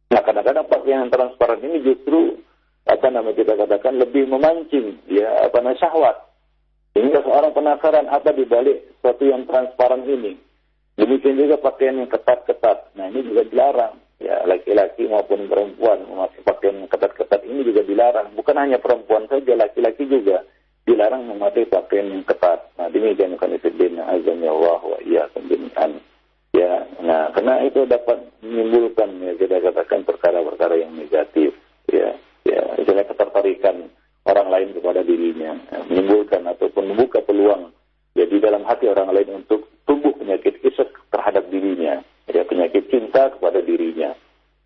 Nah kadang-kadang pakaian yang transparan ini justru apa namanya kita katakan lebih memancing ya apa namanya syahwat. Sehingga seorang penasaran apa di balik sesuatu yang transparan ini. Demikian juga pakaian yang ketat-ketat. Nah ini juga dilarang. Ya laki-laki maupun perempuan memakai pakaian yang ketat-ketat ini juga dilarang. Bukan hanya perempuan saja, laki-laki juga dilarang memakai pakaian yang ketat. Nah demikian kan itu dina azan ya Allah wa iya jami'an. Ya, nah karena itu dapat menimbulkan ya kita katakan perkara-perkara yang negatif. Ya, ya, misalnya ketertarikan orang lain kepada dirinya, ya, menimbulkan ataupun membuka peluang jadi ya, dalam hati orang lain untuk tumbuh penyakit isek terhadap dirinya, ya penyakit cinta kepada dirinya.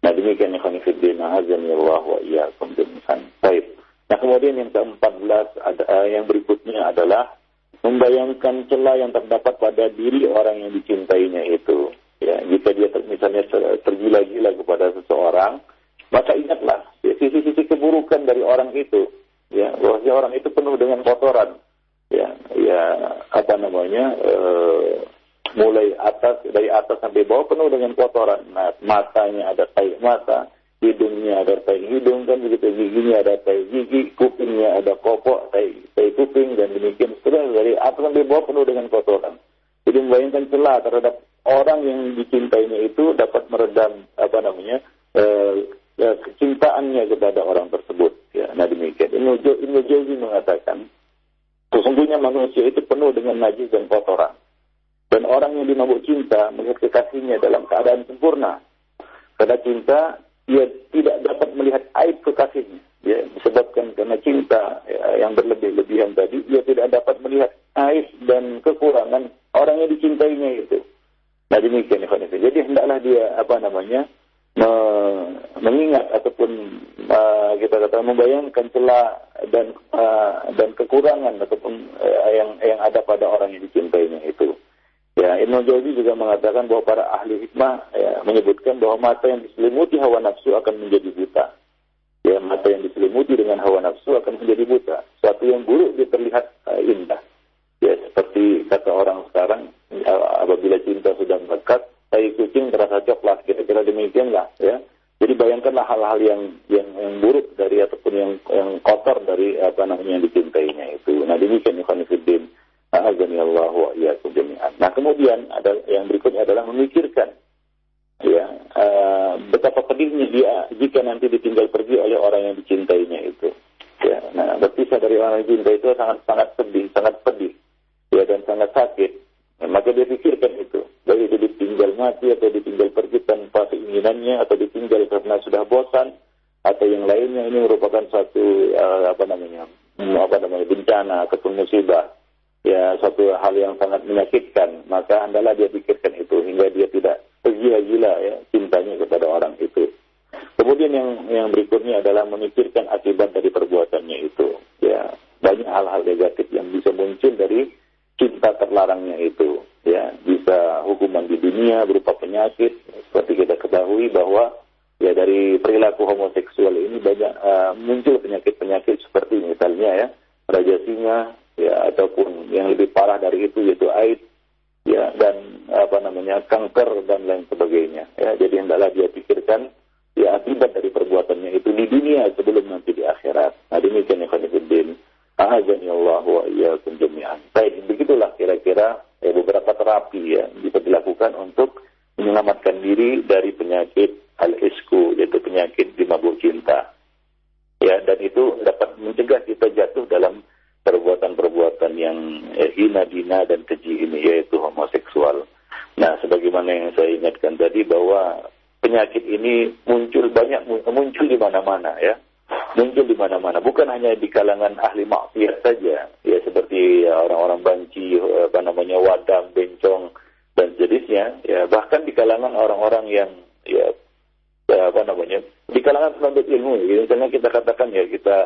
Nah demikian ikhwan fillah azan ya Allah wa iyyakum demikian. Baik. Nah kemudian yang ke-14 ada uh, yang berikutnya adalah membayangkan celah yang terdapat pada diri orang yang dicintainya itu. Ya, jika dia ter, misalnya tergila-gila kepada seseorang, maka ingatlah ya, sisi-sisi keburukan dari orang itu. Ya, bahwa orang itu penuh dengan kotoran. Ya, ya apa namanya? Uh, mulai atas dari atas sampai bawah penuh dengan kotoran. Nah, matanya ada tai mata, hidungnya ada tai hidung kan begitu, giginya ada tai gigi, kupingnya ada kopok, tai tai kuping dan demikian seterusnya dari atas sampai bawah penuh dengan kotoran. Jadi membayangkan celah terhadap orang yang dicintainya itu dapat meredam apa namanya eh, eh, kecintaannya kepada orang tersebut. Ya, nah demikian. Ibnu Jauzi mengatakan sesungguhnya manusia itu penuh dengan najis dan kotoran. Dan orang yang dimabuk cinta melihat kekasihnya dalam keadaan sempurna. Karena cinta, ia tidak dapat melihat aib kekasihnya. Ya, disebabkan karena cinta ya, yang berlebih-lebihan tadi, ia tidak dapat melihat aib dan kekurangan orang yang dicintainya itu. Nah demikian Jadi hendaklah dia apa namanya me mengingat ataupun uh, kita kata membayangkan celah dan uh, dan kekurangan ataupun uh, yang yang ada pada orang yang dicintainya itu. Ya, Ibnu Jauzi juga mengatakan bahwa para ahli hikmah ya, menyebutkan bahwa mata yang diselimuti hawa nafsu akan menjadi buta. Ya, mata yang diselimuti dengan hawa nafsu akan menjadi buta. Suatu yang buruk dia terlihat uh, indah. Ya, seperti kata orang sekarang, uh, apabila cinta sudah melekat, tai kucing terasa coklat. Kira-kira demikianlah. Ya. Jadi bayangkanlah hal-hal yang, yang yang buruk dari ataupun yang yang kotor dari apa namanya yang dicintainya itu. Nah demikian Ikhwanuddin. Allah. Nah kemudian ada yang berikutnya adalah memikirkan ya uh, betapa pedihnya dia jika nanti ditinggal pergi oleh orang yang dicintainya itu. Ya, nah berpisah dari orang yang dicintai itu sangat sangat pedih, sangat pedih, ya dan sangat sakit. Nah, maka dia pikirkan itu, baik itu ditinggal mati atau ditinggal pergi tanpa keinginannya atau ditinggal karena sudah bosan atau yang lainnya ini merupakan satu uh, apa namanya apa namanya bencana ataupun musibah ya suatu hal yang sangat menyakitkan, maka hendaklah dia pikirkan itu hingga dia tidak tergila-gila ya cintanya kepada orang itu. Kemudian yang yang berikutnya adalah memikirkan akibat dari perbuatannya itu. Ya, banyak hal-hal negatif yang bisa muncul dari cinta terlarangnya itu. Ya, bisa hukuman di dunia berupa penyakit seperti kita ketahui bahwa ya dari perilaku homoseksual ini banyak uh, muncul penyakit-penyakit seperti misalnya ya raja singa ya ataupun yang lebih parah dari itu yaitu AIDS ya dan apa namanya kanker dan lain sebagainya ya jadi hendaklah dia pikirkan ya akibat dari perbuatannya itu di dunia sebelum nanti di akhirat nah demikian ya khonifuddin Ahazani Allah wa iyyakum jami'an. Baik, begitulah kira-kira ya, beberapa terapi ya bisa dilakukan untuk menyelamatkan diri dari penyakit al-isku yaitu penyakit di mabuk cinta. Ya, dan itu dapat mencegah kita jatuh dalam perbuatan-perbuatan yang eh, hina dina dan keji ini yaitu homoseksual. Nah, sebagaimana yang saya ingatkan tadi bahwa penyakit ini muncul banyak muncul di mana-mana ya. Muncul di mana-mana, bukan hanya di kalangan ahli maksiat saja, ya seperti ya, orang-orang banci, apa namanya wadam, bencong dan jenisnya, ya bahkan di kalangan orang-orang yang ya, ya apa namanya di kalangan penuntut ilmu, ya, misalnya kita katakan ya kita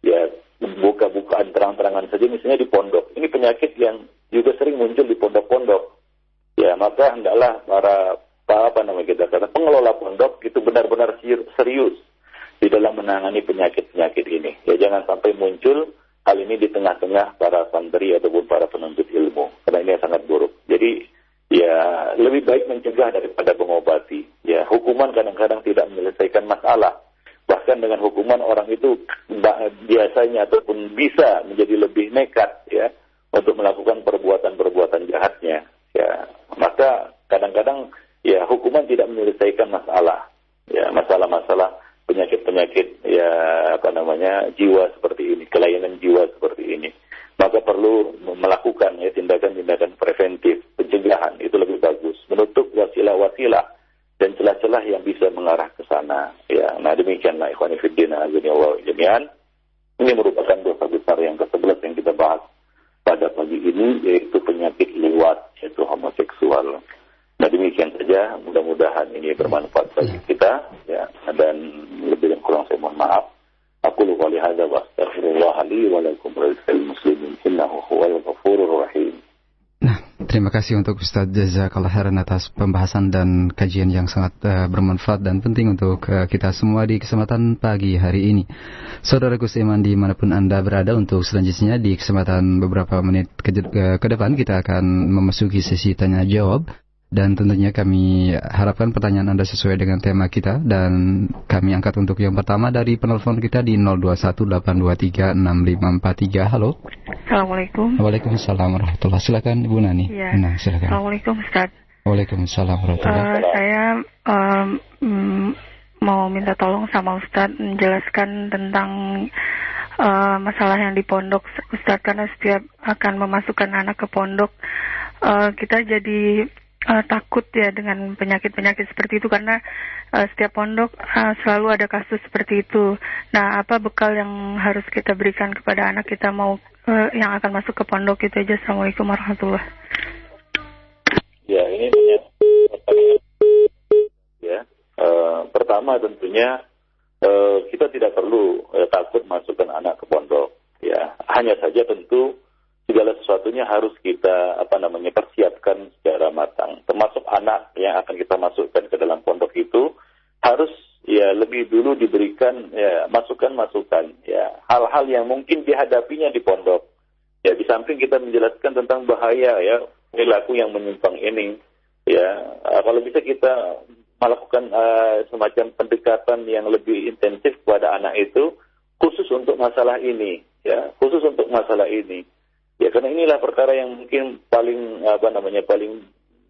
ya buka-bukaan terang-terangan saja misalnya di pondok. Ini penyakit yang juga sering muncul di pondok-pondok. Ya, maka hendaklah para apa namanya kita kata pengelola pondok itu benar-benar serius di dalam menangani penyakit-penyakit ini. Ya jangan sampai muncul hal ini di tengah-tengah para santri ataupun para penuntut ilmu karena ini sangat buruk. Jadi ya lebih baik mencegah daripada mengobati. Ya hukuman kadang-kadang tidak menyelesaikan masalah bahkan dengan hukuman orang itu biasanya ataupun bisa menjadi lebih nekat ya untuk melakukan perbuatan-perbuatan jahatnya ya. Maka kadang-kadang ya hukuman tidak menyelesaikan masalah ya masalah-masalah penyakit-penyakit ya apa namanya jiwa seperti ini kelainan jiwa seperti ini. Maka perlu melakukan ya tindakan-tindakan preventif pencegahan itu lebih bagus. Menutup wasilah-wasilah dan celah-celah yang bisa mengarah ke sana. Ya, nah demikianlah ikhwan fillah Allah jami'an. Ini merupakan dosa besar yang ke-11 yang kita bahas pada pagi ini yaitu penyakit lewat yaitu homoseksual. Nah demikian saja, mudah-mudahan ini bermanfaat bagi ya. kita ya dan lebih dan kurang saya mohon maaf. Aku lupa lihat wa astaghfirullah li wa lakum muslimin innahu huwal ghafurur rahim. Terima kasih untuk Ustaz Jazakallah khairan atas pembahasan dan kajian yang sangat uh, bermanfaat dan penting untuk uh, kita semua di kesempatan pagi hari ini. Saudara Gus Iman di mana pun Anda berada untuk selanjutnya di kesempatan beberapa menit ke, ke, ke depan kita akan memasuki sesi tanya jawab dan tentunya kami harapkan pertanyaan Anda sesuai dengan tema kita dan kami angkat untuk yang pertama dari penelpon kita di 0218236543. Halo. Assalamualaikum. Waalaikumsalam warahmatullahi Silakan Ibu Nani. Ya. Nah, silakan. Assalamualaikum Ustaz. Waalaikumsalam warahmatullahi uh, Saya um, mau minta tolong sama Ustaz menjelaskan tentang uh, masalah yang di pondok Ustaz karena setiap akan memasukkan anak ke pondok uh, kita jadi uh, takut ya dengan penyakit-penyakit seperti itu karena uh, setiap pondok uh, selalu ada kasus seperti itu. Nah, apa bekal yang harus kita berikan kepada anak kita mau uh, yang akan masuk ke pondok itu aja. Assalamualaikum warahmatullahi Ya, ini ya. Uh, pertama tentunya uh, kita tidak perlu uh, takut masukkan anak ke pondok. Ya, hanya saja tentu segala sesuatu sesuatunya harus kita apa namanya persiapkan secara matang. Termasuk anak yang akan kita masukkan ke dalam pondok itu harus ya lebih dulu diberikan ya masukan-masukan ya hal-hal yang mungkin dihadapinya di pondok. Ya di samping kita menjelaskan tentang bahaya ya perilaku yang menyimpang ini ya kalau bisa kita melakukan uh, semacam pendekatan yang lebih intensif kepada anak itu khusus untuk masalah ini ya khusus untuk masalah ini ya karena inilah perkara yang mungkin paling apa namanya paling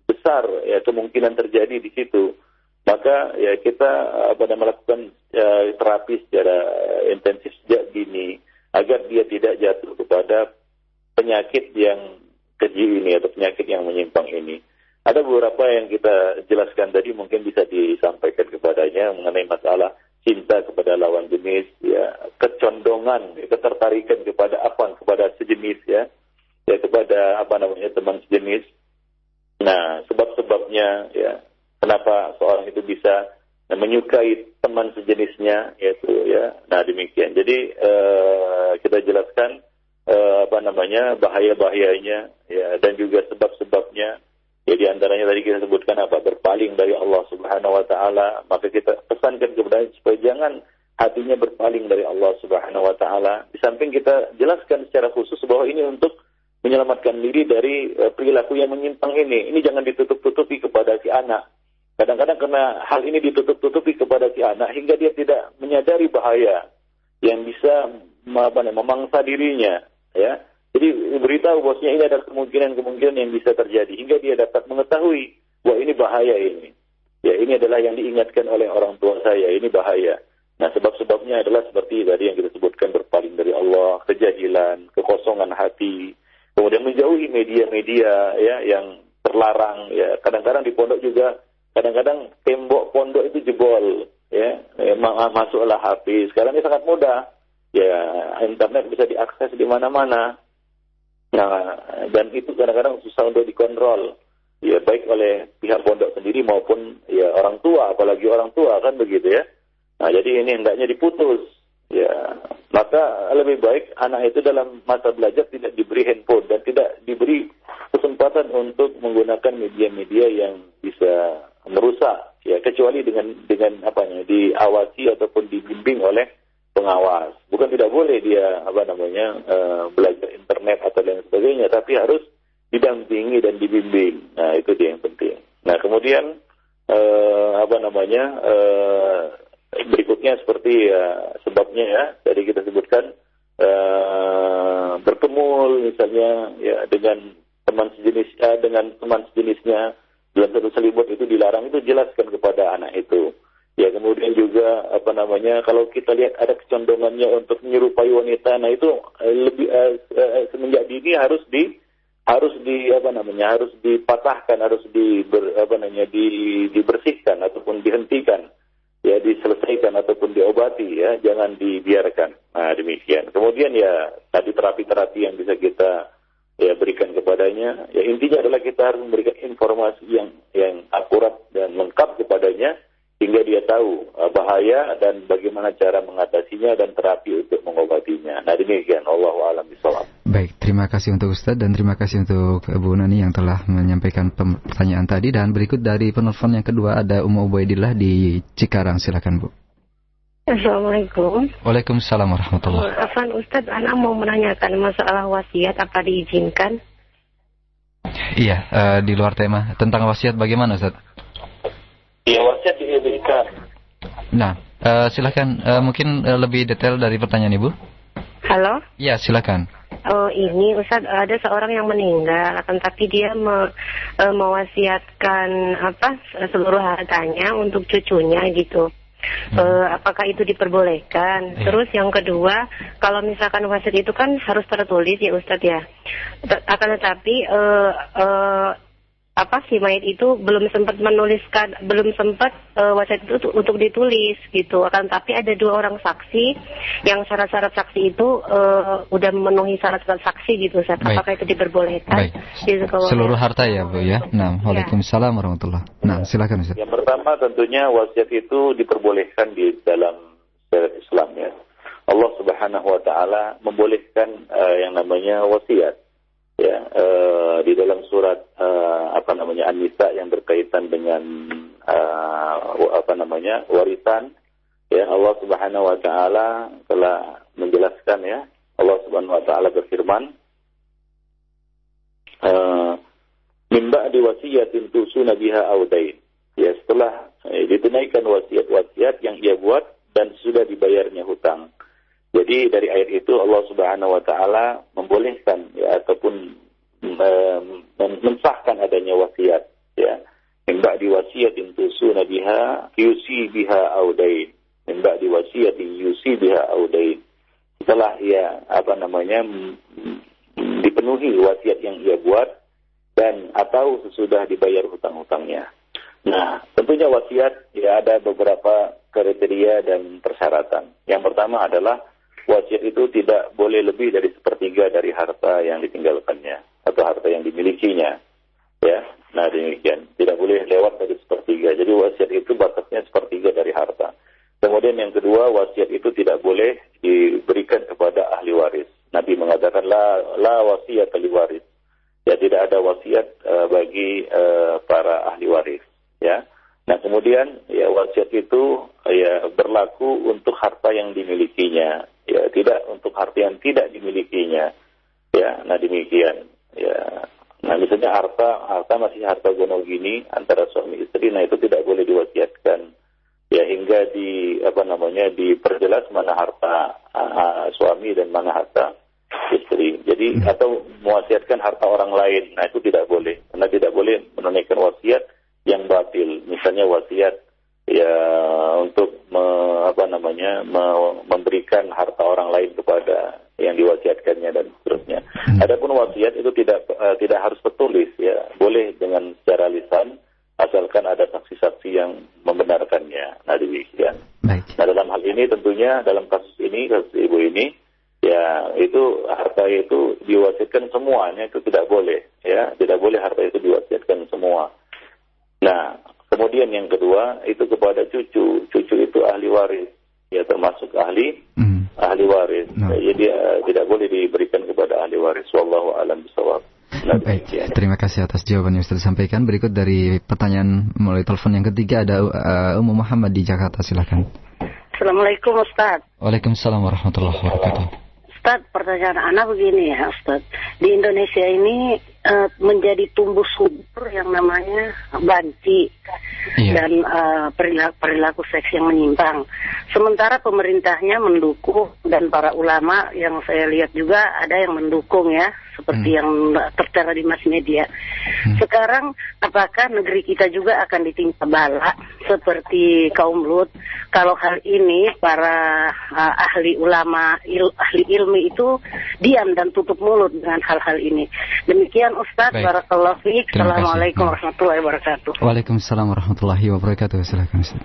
besar ya kemungkinan terjadi di situ. Maka ya kita namanya melakukan ya, terapi secara intensif sejak dini agar dia tidak jatuh kepada penyakit yang keji ini atau penyakit yang menyimpang ini. Ada beberapa yang kita jelaskan tadi mungkin bisa disampaikan kepadanya mengenai masalah cinta kepada lawan jenis, ya, kecondongan, ketertarikan kepada apa, kepada sejenis, ya, ya kepada apa namanya teman sejenis. Nah, sebab-sebabnya, ya, kenapa seorang itu bisa menyukai teman sejenisnya, yaitu, ya, nah demikian. Jadi eh, kita jelaskan eh, apa namanya bahaya-bahayanya, ya, dan juga sebab-sebabnya Ya di antaranya tadi kita sebutkan apa berpaling dari Allah Subhanahu wa taala, maka kita pesankan kepada supaya jangan hatinya berpaling dari Allah Subhanahu wa taala. Di samping kita jelaskan secara khusus bahwa ini untuk menyelamatkan diri dari uh, perilaku yang menyimpang ini. Ini jangan ditutup-tutupi kepada si anak. Kadang-kadang karena hal ini ditutup-tutupi kepada si anak hingga dia tidak menyadari bahaya yang bisa memangsa dirinya, ya jadi beritahu bosnya ini ada kemungkinan-kemungkinan yang bisa terjadi hingga dia dapat mengetahui bahwa ini bahaya ini. Ya ini adalah yang diingatkan oleh orang tua saya, ini bahaya. Nah sebab-sebabnya adalah seperti tadi yang kita sebutkan berpaling dari Allah, kejahilan, kekosongan hati, kemudian menjauhi media-media ya yang terlarang ya. Kadang-kadang di pondok juga kadang-kadang tembok pondok itu jebol ya, ya masuklah HP. Sekarang ini sangat mudah. Ya internet bisa diakses di mana-mana Nah, dan itu kadang-kadang susah untuk dikontrol. Ya, baik oleh pihak pondok sendiri maupun ya orang tua, apalagi orang tua kan begitu ya. Nah, jadi ini hendaknya diputus. Ya, maka lebih baik anak itu dalam masa belajar tidak diberi handphone dan tidak diberi kesempatan untuk menggunakan media-media yang bisa merusak ya kecuali dengan dengan apa namanya diawasi ataupun dibimbing oleh pengawas. Bukan tidak boleh dia apa namanya uh, belajar internet atau lain sebagainya, tapi harus didampingi dan dibimbing. Nah itu dia yang penting. Nah kemudian uh, apa namanya uh, berikutnya seperti ya sebabnya ya tadi kita sebutkan uh, bertemu misalnya ya dengan teman sejenis uh, dengan teman sejenisnya dalam satu selimut itu dilarang itu jelaskan kepada anak itu. Ya kemudian juga apa namanya kalau kita lihat ada kecondongannya untuk menyerupai wanita, nah itu eh, lebih uh, uh, semenjak dini harus di harus di apa namanya harus dipatahkan harus di ber, apa namanya di, dibersihkan ataupun dihentikan ya diselesaikan ataupun diobati ya. Jangan dibiarkan. Nah demikian. Kemudian ya tadi terapi-terapi yang bisa kita ya berikan kepadanya. Ya intinya adalah kita harus memberikan informasi yang yang akurat dan lengkap kepadanya sehingga dia tahu uh, bahaya dan bagaimana cara mengatasinya dan terapi untuk mengobatinya. Nah demikian Allah alam bisawab. Baik, terima kasih untuk Ustadz dan terima kasih untuk Bu Nani yang telah menyampaikan pertanyaan tadi dan berikut dari penelpon yang kedua ada Umu Ubaidillah di Cikarang silakan Bu. Assalamualaikum. Waalaikumsalam warahmatullahi wabarakatuh. Afan Ustadz, anak mau menanyakan masalah wasiat apa diizinkan? Iya, uh, di luar tema tentang wasiat bagaimana Ustadz? Iya. Nah, uh, silakan uh, mungkin uh, lebih detail dari pertanyaan Ibu. Halo? Iya, silakan. Oh, ini Ustaz ada seorang yang meninggal akan tapi dia me, e, mewasiatkan apa seluruh hartanya untuk cucunya gitu. Hmm. E, apakah itu diperbolehkan? Eh. Terus yang kedua, kalau misalkan wasiat itu kan harus tertulis ya Ustadz ya. Akan tetapi e, e, apa si mayat itu belum sempat menuliskan belum sempat uh, wasiat itu untuk ditulis gitu akan tapi ada dua orang saksi yang syarat-syarat saksi itu uh, udah memenuhi syarat-syarat saksi gitu Ustaz. Baik. apakah itu diperbolehkan Baik. seluruh harta ya Bu ya nah ya. Waalaikumsalam warahmatullah nah silakan Ustaz yang pertama tentunya wasiat itu diperbolehkan di dalam syariat Islam ya Allah Subhanahu wa taala membolehkan uh, yang namanya wasiat ya uh, di dalam surat uh, apa namanya An-Nisa yang berkaitan dengan uh, apa namanya warisan ya Allah Subhanahu wa taala telah menjelaskan ya Allah Subhanahu wa taala berfirman uh, min ba'di wasiyatin tusuna biha audain ya setelah eh, ditunaikan wasiat-wasiat yang ia buat dan sudah dibayarnya hutang jadi dari ayat itu Allah Subhanahu wa taala membolehkan ya ataupun um, mensahkan adanya wasiat ya min ba'di wasiyatin tusuna biha yusi biha audain min ba'di wasiyatin yusi biha audain setelah ia apa namanya dipenuhi wasiat yang ia buat dan atau sesudah dibayar hutang-hutangnya. Nah, tentunya wasiat ya ada beberapa kriteria dan persyaratan. Yang pertama adalah wasiat itu tidak boleh lebih dari sepertiga dari harta yang ditinggalkannya atau harta yang dimilikinya. Ya, nah demikian. Tidak boleh lewat dari sepertiga. Jadi wasiat itu batasnya sepertiga dari harta. Kemudian yang kedua, wasiat itu tidak boleh diberikan kepada ahli waris. Nabi mengatakan la, la wasiat ahli waris ya tidak ada wasiat uh, bagi uh, para ahli waris ya nah kemudian ya wasiat itu ya berlaku untuk harta yang dimilikinya ya tidak untuk harta yang tidak dimilikinya ya nah demikian ya nah misalnya harta harta masih harta gonogini antara suami istri nah itu tidak boleh diwasiatkan ya hingga di apa namanya diperjelas mana harta uh, suami dan mana harta istri. Jadi hmm. atau mewasiatkan harta orang lain. Nah itu tidak boleh. Karena tidak boleh menunaikan wasiat yang batil. Misalnya wasiat ya untuk me, apa namanya me, memberikan harta orang lain kepada yang diwasiatkannya dan seterusnya. Hmm. Adapun wasiat itu tidak uh, tidak harus tertulis ya, boleh dengan secara lisan asalkan ada saksi-saksi yang membenarkannya. Nah demikian. Baik. Nah dalam hal ini tentunya dalam kasus ini kasus ibu ini ya itu harta itu diwasiatkan semuanya itu tidak boleh ya tidak boleh harta itu diwasiatkan semua nah kemudian yang kedua itu kepada cucu cucu itu ahli waris ya termasuk ahli hmm. ahli waris no. ya, jadi uh, tidak boleh diberikan kepada ahli waris wallahu alam bisawab Nah, Baik, terima kasih atas jawaban yang sudah disampaikan. Berikut dari pertanyaan melalui telepon yang ketiga ada uh, Ummu Muhammad di Jakarta, silakan. Assalamualaikum Ustaz. Waalaikumsalam warahmatullahi wabarakatuh. Ustaz, pertanyaan anak begini ya Ustaz. Di Indonesia ini uh, menjadi tumbuh subur yang namanya banci iya. dan uh, perilaku, perilaku seks yang menyimpang. Sementara pemerintahnya mendukung dan para ulama yang saya lihat juga ada yang mendukung ya seperti hmm. yang tertera di mass media. Hmm. Sekarang apakah negeri kita juga akan ditimpa bala seperti kaum Lut kalau hal ini para uh, ahli ulama il, ahli ilmi itu diam dan tutup mulut dengan hal-hal ini. Demikian Ustaz barakallahu fiik. Assalamualaikum warahmatullahi wabarakatuh. Waalaikumsalam warahmatullahi wabarakatuh. Silakan Ustaz.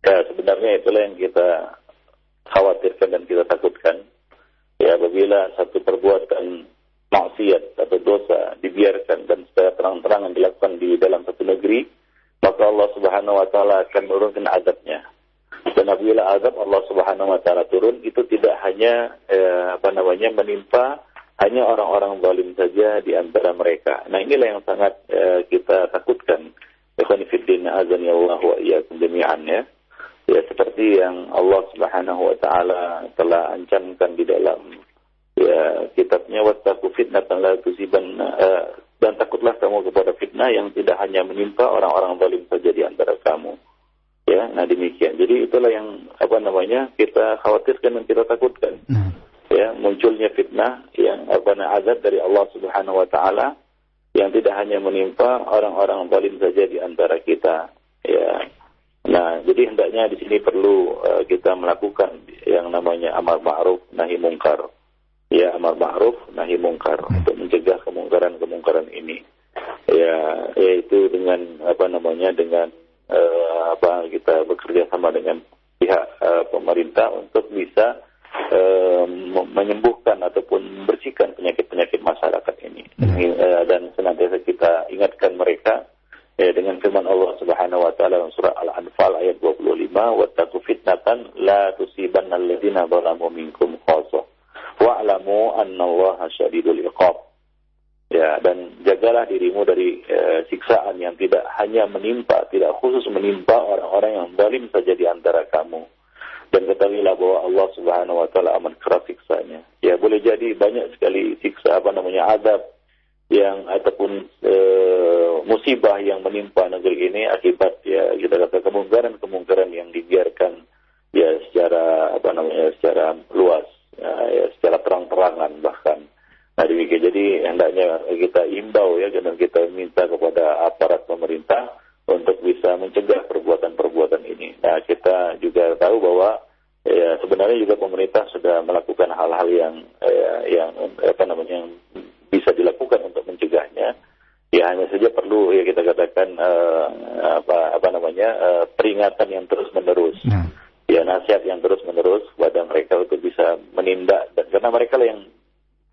Ya, sebenarnya itulah yang kita khawatirkan dan kita takutkan Ya, apabila satu perbuatan maksiat atau dosa dibiarkan dan secara terang-terangan dilakukan di dalam satu negeri, maka Allah Subhanahu wa taala akan menurunkan azabnya. Dan apabila azab Allah Subhanahu wa taala turun itu tidak hanya eh, apa namanya menimpa hanya orang-orang zalim saja di antara mereka. Nah, inilah yang sangat eh, kita takutkan. Ikhwan fillah azan ya Allah wa iyyakum jami'an ya ya seperti yang Allah Subhanahu wa taala telah ancamkan di dalam ya kitabnya wattaqu fitnatan la tusiban uh, dan takutlah kamu kepada fitnah yang tidak hanya menimpa orang-orang zalim saja di antara kamu. Ya, nah demikian. Jadi itulah yang apa namanya kita khawatirkan dan kita takutkan. Hmm. Ya, munculnya fitnah yang apa namanya azab dari Allah Subhanahu wa taala yang tidak hanya menimpa orang-orang zalim saja di antara kita. Ya, Nah, jadi hendaknya di sini perlu uh, kita melakukan yang namanya amar ma'ruf nahi mungkar. Ya, amar ma'ruf nahi mungkar hmm. untuk mencegah kemungkaran-kemungkaran ini. Ya, yaitu dengan apa namanya dengan uh, apa kita bekerja sama dengan pihak uh, pemerintah untuk bisa e, menyembuhkan ataupun membersihkan penyakit-penyakit masyarakat ini. E, dan senantiasa kita ingatkan mereka e, dengan firman Allah Subhanahu wa taala dalam surah Al-Anfal ayat 25 wattaqu fitnatan la tusibanna alladziina zalamu minkum wa wa'lamu anna allah syadidul iqab. Ya, dan jagalah dirimu dari e, siksaan yang tidak hanya menimpa, tidak khusus menimpa orang-orang yang zalim saja di antara kamu. Dan ketahuilah bahwa Allah Subhanahu wa taala amat keras siksanya. Ya, boleh jadi banyak sekali siksa apa namanya azab yang ataupun e, musibah yang menimpa negeri ini akibat ya kita kata kemungkaran-kemungkaran yang dibiarkan ya secara apa namanya secara luas ya, ya secara terang-terangan bahkan nah demikian jadi hendaknya kita imbau ya dan kita minta kepada aparat pemerintah untuk bisa mencegah perbuatan-perbuatan ini. Nah kita juga tahu bahwa ya sebenarnya juga pemerintah sudah melakukan hal-hal yang ya, yang apa namanya yang bisa dilakukan untuk mencegahnya. Ya hanya saja perlu ya kita katakan uh, apa apa namanya uh, peringatan yang terus menerus nah. ya nasihat yang terus menerus kepada mereka untuk bisa menindak. Dan karena mereka lah yang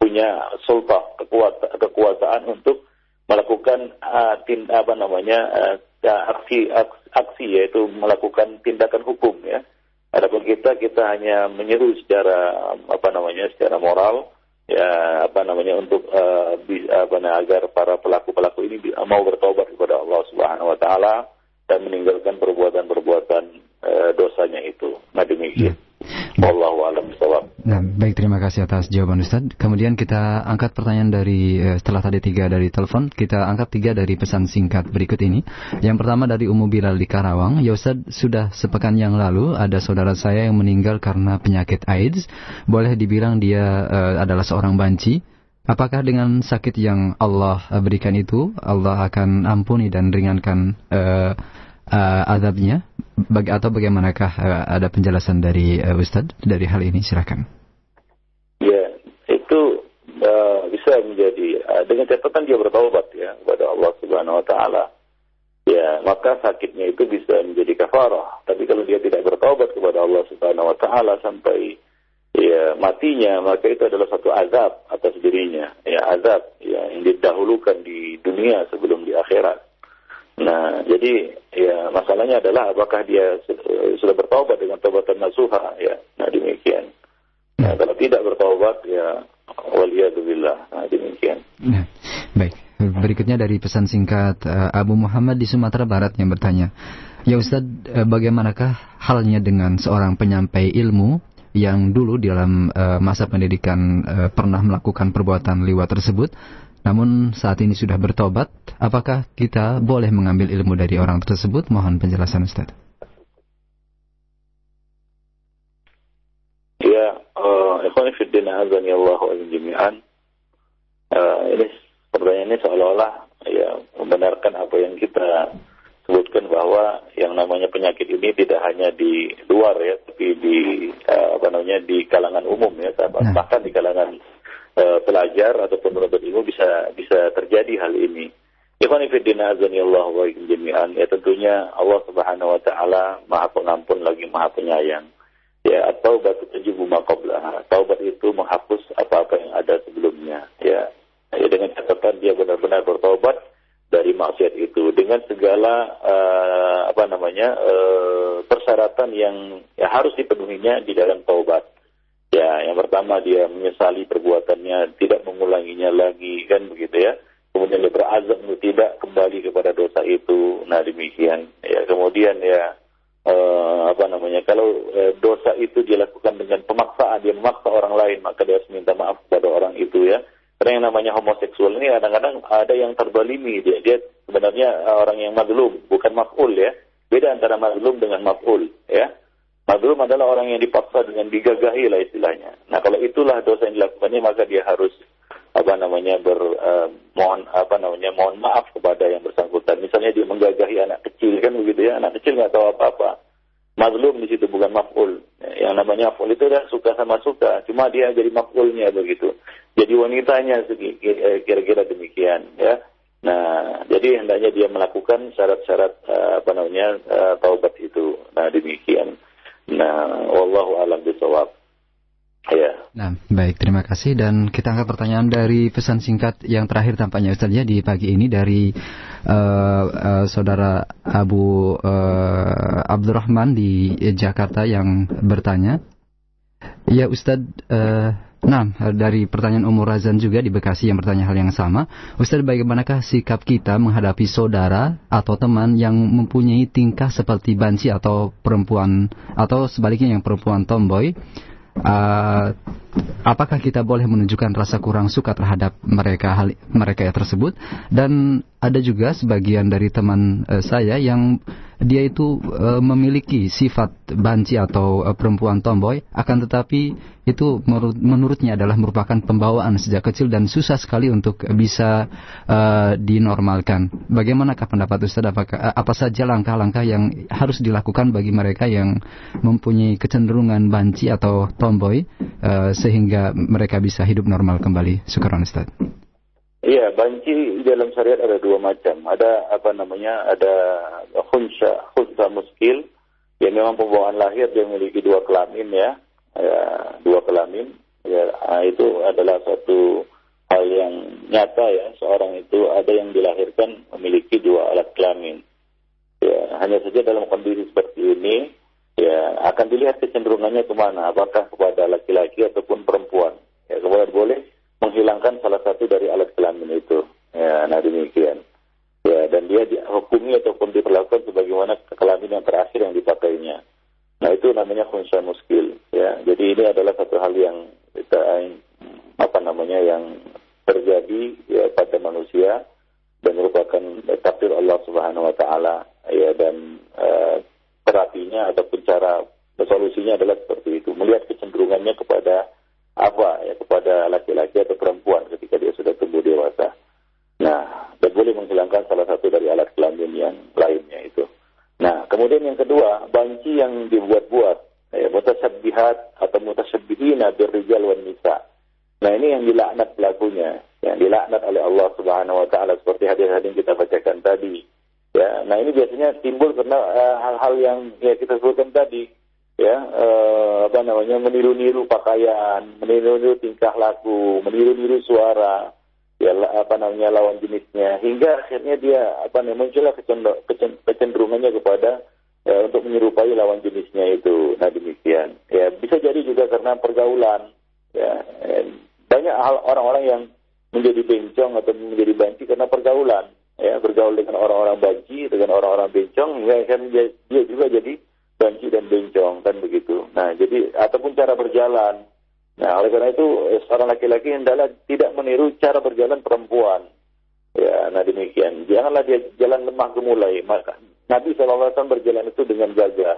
punya sultan kekuasaan, kekuasaan untuk melakukan uh, tin, apa namanya uh, aksi, aksi aksi yaitu melakukan tindakan hukum ya adapun kita kita hanya menyeru secara apa namanya secara moral ya apa namanya untuk uh, apa namanya, agar para pelaku-pelaku ini mau bertobat kepada Allah Subhanahu wa taala dan meninggalkan perbuatan-perbuatan uh, dosanya itu. Nah demikian. Ya. Wallahu alam Nah, baik terima kasih atas jawaban Ustaz. Kemudian kita angkat pertanyaan dari eh, setelah tadi tiga dari telepon, kita angkat tiga dari pesan singkat berikut ini. Yang pertama dari Umu Bilal di Karawang, ya Ustaz, sudah sepekan yang lalu ada saudara saya yang meninggal karena penyakit AIDS. Boleh dibilang dia uh, adalah seorang banci. Apakah dengan sakit yang Allah berikan itu Allah akan ampuni dan ringankan uh, uh, azabnya Baga atau bagaimanakah uh, ada penjelasan dari uh, Ustadz dari hal ini silakan. Ya itu uh, bisa menjadi uh, dengan catatan dia bertaubat ya kepada Allah Subhanahu Wa Taala. Ya maka sakitnya itu bisa menjadi kafarah. Tapi kalau dia tidak bertaubat kepada Allah Subhanahu Wa Taala sampai ya matinya maka itu adalah satu azab atas dirinya ya azab ya yang didahulukan di dunia sebelum di akhirat Nah, jadi ya masalahnya adalah apakah dia sudah bertobat dengan tobatan nasuha ya. Nah, demikian. Nah, kalau tidak bertobat ya waliyadzubillah. Nah, demikian. Nah, baik. Berikutnya dari pesan singkat uh, Abu Muhammad di Sumatera Barat yang bertanya, "Ya Ustaz, uh, bagaimanakah halnya dengan seorang penyampai ilmu yang dulu dalam uh, masa pendidikan pernah melakukan perbuatan liwat tersebut namun saat ini sudah bertobat, apakah kita boleh mengambil ilmu dari orang tersebut? Mohon penjelasan Ustaz. Ya, uh, ikhwan fiddin azani Allah wa jami'an. Uh, ini pertanyaan ini seolah-olah ya membenarkan apa yang kita sebutkan bahwa yang namanya penyakit ini tidak hanya di luar ya, tapi di uh, apa namanya di kalangan umum ya, nah. bahkan di kalangan pelajar ataupun penuntut ilmu bisa bisa terjadi hal ini. Ikhwan fillah Allah. Ya tentunya Allah Subhanahu wa taala Maha Pengampun lagi Maha Penyayang. Ya, at-taubat tujibu ma Taubat itu menghapus apa-apa yang ada sebelumnya. Ya. ya dengan catatan dia benar-benar bertaubat dari maksiat itu dengan segala uh, apa namanya uh, persyaratan yang ya, harus dipenuhinya di dalam taubat. Ya, yang pertama dia menyesali perbuatannya, tidak mengulanginya lagi, kan begitu ya. Kemudian dia berazam untuk tidak kembali kepada dosa itu. Nah demikian. Ya, kemudian ya eh, apa namanya? Kalau eh, dosa itu dilakukan dengan pemaksaan, dia memaksa orang lain, maka dia harus minta maaf kepada orang itu ya. Karena yang namanya homoseksual ini kadang-kadang ada yang terbalimi dia. Dia sebenarnya orang yang madlum, bukan maf'ul ya. Beda antara madlum dengan maf'ul ya. Mazlum adalah orang yang dipaksa dengan digagahi lah istilahnya. Nah kalau itulah dosa yang dilakukannya maka dia harus apa namanya ber uh, mohon apa namanya mohon maaf kepada yang bersangkutan. Misalnya dia menggagahi anak kecil kan begitu ya, anak kecil nggak tahu apa-apa. Mazlum di situ bukan maf'ul. Yang namanya maf'ul itu dah suka sama suka, cuma dia jadi maf'ulnya begitu. Jadi wanitanya eh, kira-kira demikian ya. Nah, jadi hendaknya dia melakukan syarat-syarat uh, apa namanya uh, taubat itu. Nah, demikian. Nah, wallahu alam bisawab. Ya. Nah, baik, terima kasih dan kita angkat pertanyaan dari pesan singkat yang terakhir tampaknya Ustaz ya di pagi ini dari uh, uh, saudara Abu uh, Abdurrahman di Jakarta yang bertanya, "Ya Ustaz, uh, Nah, dari pertanyaan Umur Razan juga di Bekasi yang bertanya hal yang sama. Ustaz, bagaimanakah sikap kita menghadapi saudara atau teman yang mempunyai tingkah seperti banci atau perempuan atau sebaliknya yang perempuan tomboy? Uh, apakah kita boleh menunjukkan rasa kurang suka terhadap mereka hal mereka tersebut dan ada juga sebagian dari teman uh, saya yang dia itu uh, memiliki sifat banci atau uh, perempuan tomboy akan tetapi itu menurut, menurutnya adalah merupakan pembawaan sejak kecil dan susah sekali untuk bisa uh, dinormalkan. Bagaimanakah pendapat Ustaz apakah uh, apa saja langkah-langkah yang harus dilakukan bagi mereka yang mempunyai kecenderungan banci atau tomboy uh, sehingga mereka bisa hidup normal kembali? Syukran Ustaz. Iya, banci dalam syariat ada dua macam. Ada apa namanya? Ada khunsa, khunsa muskil yang memang pembawaan lahir dia memiliki dua kelamin ya, ya dua kelamin. Ya, ah, itu adalah satu hal yang nyata ya. Seorang itu ada yang dilahirkan memiliki dua alat kelamin. Ya, hanya saja dalam kondisi seperti ini, ya akan dilihat kecenderungannya ke mana. Apakah kepada laki-laki ataupun perempuan. Ya, kemudian boleh menghilangkan salah satu dari alat kelamin itu. Ya, nah demikian. Ya, dan dia dihukumi ataupun diperlakukan sebagaimana kelamin yang terakhir yang dipakainya. Nah itu namanya khunsa muskil. Ya, jadi ini adalah satu hal yang kita apa namanya yang terjadi ya pada manusia dan merupakan takdir Allah Subhanahu Wa Taala ya dan uh, terapinya ataupun cara solusinya adalah seperti itu melihat kecenderungannya kepada apa ya kepada laki-laki atau perempuan ketika dia sudah tumbuh dewasa. Nah, dan boleh menghilangkan salah satu dari alat kelamin yang lainnya itu. Nah, kemudian yang kedua, banci yang dibuat-buat, ya, mutasabbihat atau mutasabbihina birrijal wan nisa. Nah, ini yang dilaknat pelakunya, yang dilaknat oleh Allah Subhanahu wa taala seperti hadis-hadis kita bacakan tadi. Ya, nah ini biasanya timbul karena eh, hal-hal uh, yang ya kita sebutkan tadi ya uh, apa namanya meniru-niru pakaian, meniru-niru tingkah laku, meniru-niru suara, ya apa namanya lawan jenisnya hingga akhirnya dia apa namanya muncullah kecenderungannya kepada ya, untuk menyerupai lawan jenisnya itu. Nah demikian. Ya bisa jadi juga karena pergaulan. Ya, ya banyak hal orang-orang yang menjadi bencong atau menjadi banci karena pergaulan. Ya bergaul dengan orang-orang banci, dengan orang-orang bencong, ya dia, dia juga jadi banci dan bencong kan begitu. Nah, jadi ataupun cara berjalan. Nah, oleh karena itu seorang laki-laki hendaklah tidak meniru cara berjalan perempuan. Ya, nah demikian. Janganlah dia jalan lemah gemulai. Maka Nabi SAW berjalan itu dengan gagah.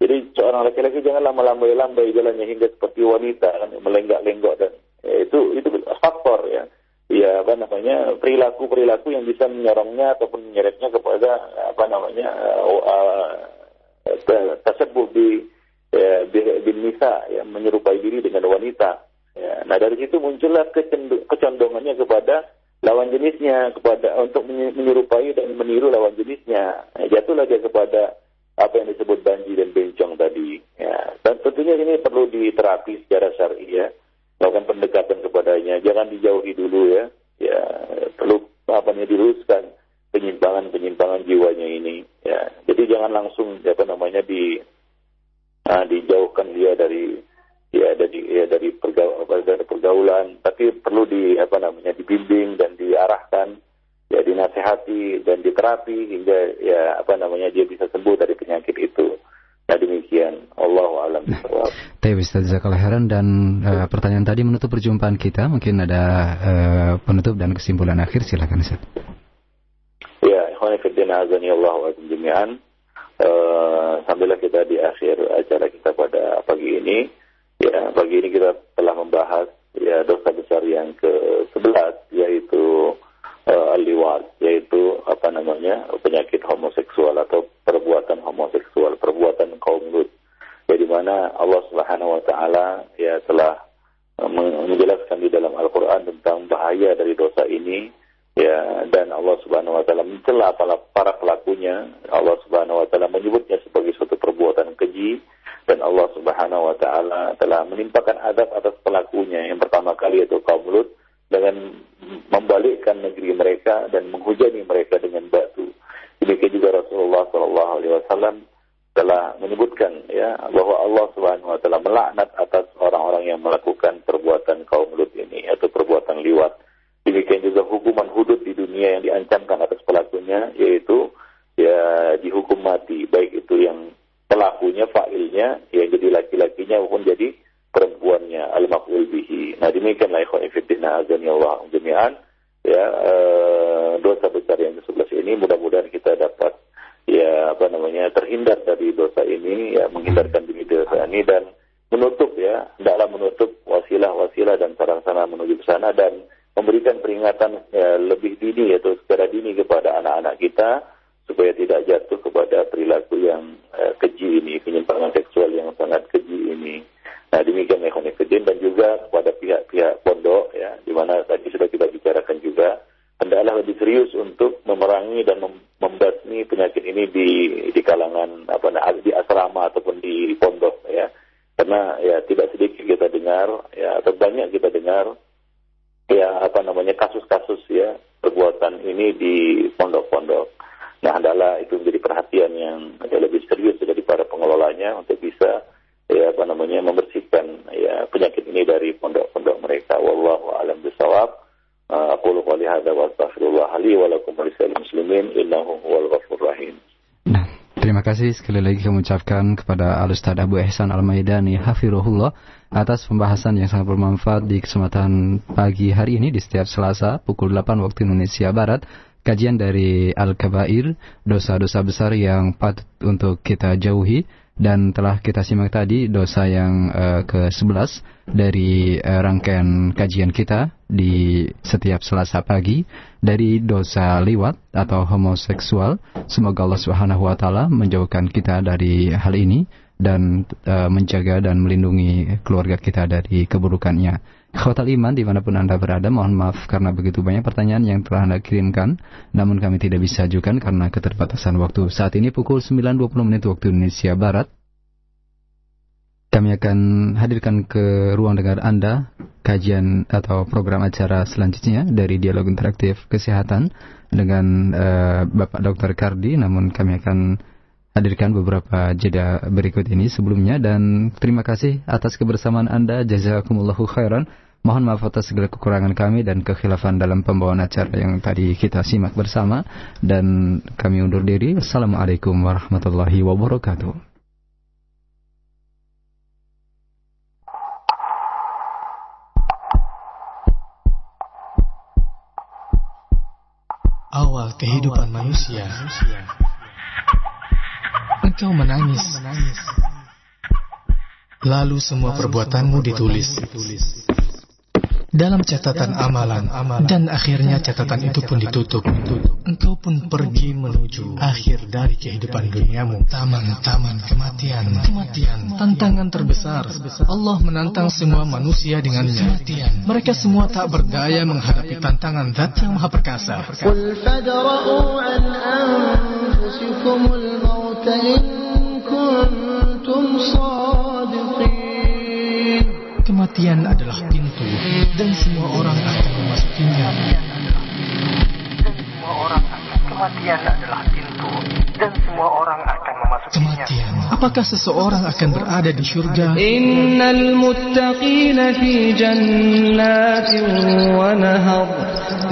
Jadi seorang laki-laki janganlah melambai-lambai jalannya hingga seperti wanita, kan, melenggak-lenggok dan ya, itu itu faktor ya. Ya apa namanya perilaku perilaku yang bisa menyorongnya ataupun menyeretnya kepada apa namanya uh, tersebut di ya, bin nisa yang menyerupai diri dengan wanita. Ya, nah dari situ muncullah kecondongannya kepada lawan jenisnya kepada untuk menyerupai dan meniru lawan jenisnya. Nah, jatuhlah dia kepada apa yang disebut banji dan bencong tadi. Ya, dan tentunya ini perlu diterapi secara syar'i ya, melakukan pendekatan kepadanya. Jangan dijauhi dulu ya. Ya perlu apa diluruskan penyimpangan-penyimpangan jiwanya ini ya. Jadi jangan langsung apa namanya di nah, dijauhkan dia dari ya dari ya dari pergaul, dari pergaulan. Tapi perlu di apa namanya dibimbing dan diarahkan ya dinasehati dan diterapi hingga ya apa namanya dia bisa sembuh dari penyakit itu. Nah demikian, Allah alam Tapi Ustaz Zakalaharan dan uh, pertanyaan tadi menutup perjumpaan kita. Mungkin ada uh, penutup dan kesimpulan akhir, silakan Ustaz azani Allah wa jami'an. Uh, sambillah kita di akhir acara kita pada pagi ini. Ya, pagi ini kita telah membahas ya dosa besar yang ke-11 yaitu uh, liwat yaitu apa namanya penyakit homoseksual atau perbuatan homoseksual, perbuatan kaum lut. Ya di mana Allah Subhanahu wa taala ya telah uh, menjelaskan di dalam Al-Qur'an tentang bahaya dari dosa ini ya dan Allah Subhanahu wa taala mencela para, pelakunya. Allah Subhanahu wa taala menyebutnya sebagai suatu perbuatan keji. Dan Allah Subhanahu wa taala telah menimpakan adab atas pelakunya. Yang pertama kali yaitu kaum Lut dengan membalikkan negeri mereka dan menghujani mereka dengan batu. Demikian juga Rasulullah Shallallahu alaihi wasallam telah menyebutkan ya bahwa Allah Subhanahu wa taala melaknat atas orang-orang yang melakukan perbuatan kaum Lut ini atau perbuatan liwat. Demikian juga hukuman hudud di dunia yang diancamkan atas pelakunya yaitu ya dihukum mati. Baik itu yang pelakunya fa'ilnya yang jadi laki-lakinya maupun jadi perempuannya. Al-maf'ul bihi. Nah demikianlah ikhwan fillah azan ya Allah jami'an. Ya e, dosa besar yang ke-11 ini mudah-mudahan kita dapat ya apa namanya terhindar dari dosa ini ya menghindarkan diri dari dosa ini dan menutup ya hendaklah menutup wasilah-wasilah dan sarana-sarana menuju ke sana dan memberikan peringatan ya, lebih dini yaitu secara dini kepada anak-anak kita supaya tidak jatuh kepada perilaku yang eh, keji ini penyimpangan seksual yang sangat keji ini. Nah demikian ekonomi dan juga kepada pihak-pihak pondok ya di mana tadi sudah kita bicarakan juga hendaklah lebih serius untuk memerangi dan membasmi penyakit ini di di kalangan apa di asrama ataupun di pondok ya karena ya tidak sedikit kita dengar ya atau banyak kita dengar ya apa namanya kasus-kasus ya perbuatan ini di pondok-pondok. Nah, adalah itu menjadi perhatian yang lebih serius dari para pengelolanya untuk bisa ya apa namanya membersihkan ya penyakit ini dari pondok-pondok mereka. Wallahu a'lam bishawab. Aku qouli hadza wa astaghfirullah li wa lakum wa muslimin innahu ghafurur rahim. Nah, terima kasih sekali lagi kami ucapkan kepada Al Ustaz Abu Ihsan Al Maidani hafirullah atas pembahasan yang sangat bermanfaat di kesempatan pagi hari ini di setiap Selasa pukul 8 waktu Indonesia Barat kajian dari Al-Kabair, dosa-dosa besar yang patut untuk kita jauhi dan telah kita simak tadi dosa yang uh, ke-11 dari uh, rangkaian kajian kita di setiap Selasa pagi dari dosa liwat atau homoseksual. Semoga Allah Subhanahu wa taala menjauhkan kita dari hal ini dan uh, menjaga dan melindungi keluarga kita dari keburukannya. Khotal iman di mana pun Anda berada, mohon maaf karena begitu banyak pertanyaan yang telah Anda kirimkan, namun kami tidak bisa ajukan karena keterbatasan waktu. Saat ini pukul 9.20 menit waktu Indonesia Barat. Kami akan hadirkan ke ruang dengar Anda kajian atau program acara selanjutnya dari Dialog Interaktif Kesehatan dengan uh, Bapak Dr. Kardi, namun kami akan hadirkan beberapa jeda berikut ini sebelumnya dan terima kasih atas kebersamaan Anda. Jazakumullahu khairan. Mohon maaf atas segala kekurangan kami dan kekhilafan dalam pembawaan acara yang tadi kita simak bersama. Dan kami undur diri. Assalamualaikum warahmatullahi wabarakatuh. Awal kehidupan manusia Engkau menangis. Lalu semua perbuatanmu ditulis dalam catatan amalan dan akhirnya catatan itu pun ditutup. Engkau pun pergi menuju akhir dari kehidupan duniamu. Taman-taman kematian. Kematian. Tantangan terbesar. Allah menantang semua manusia dengannya. Kematian. Mereka semua tak berdaya menghadapi tantangan zat yang maha perkasa. Kematian adalah pintu dan semua orang akan memasukinya. Dan semua orang kematian adalah pintu dan semua orang akan. Kematian. Apakah seseorang akan berada di surga? Innal muttaqina fi jannatin wa nahar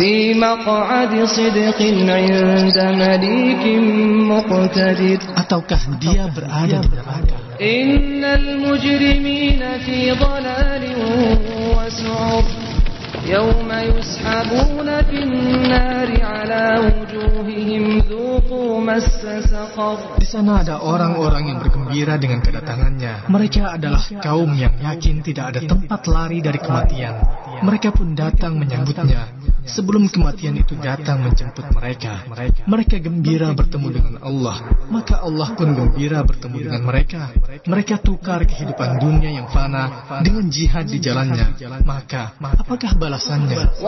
fi maq'adi sidqin 'inda malikin muqtadir. Ataukah dia berada di neraka? Innal mujrimina fi dhalalin wa su'ur يوم يسحبون في النار على وجوههم ذوقوا مس سقر Di sana ada orang-orang yang bergembira dengan kedatangannya. Mereka adalah kaum yang yakin tidak ada tempat lari dari kematian. Mereka pun datang menyambutnya. Sebelum kematian itu datang menjemput mereka, mereka gembira bertemu dengan Allah. Maka Allah pun gembira bertemu dengan mereka. Mereka tukar kehidupan dunia yang fana dengan jihad di jalannya. Maka, apakah balasannya?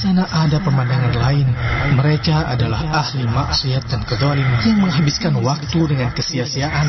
Sana ada pemandangan lain. Mereka adalah ahli maksiat dan kedoliman yang menghabiskan waktu dengan kesia-siaan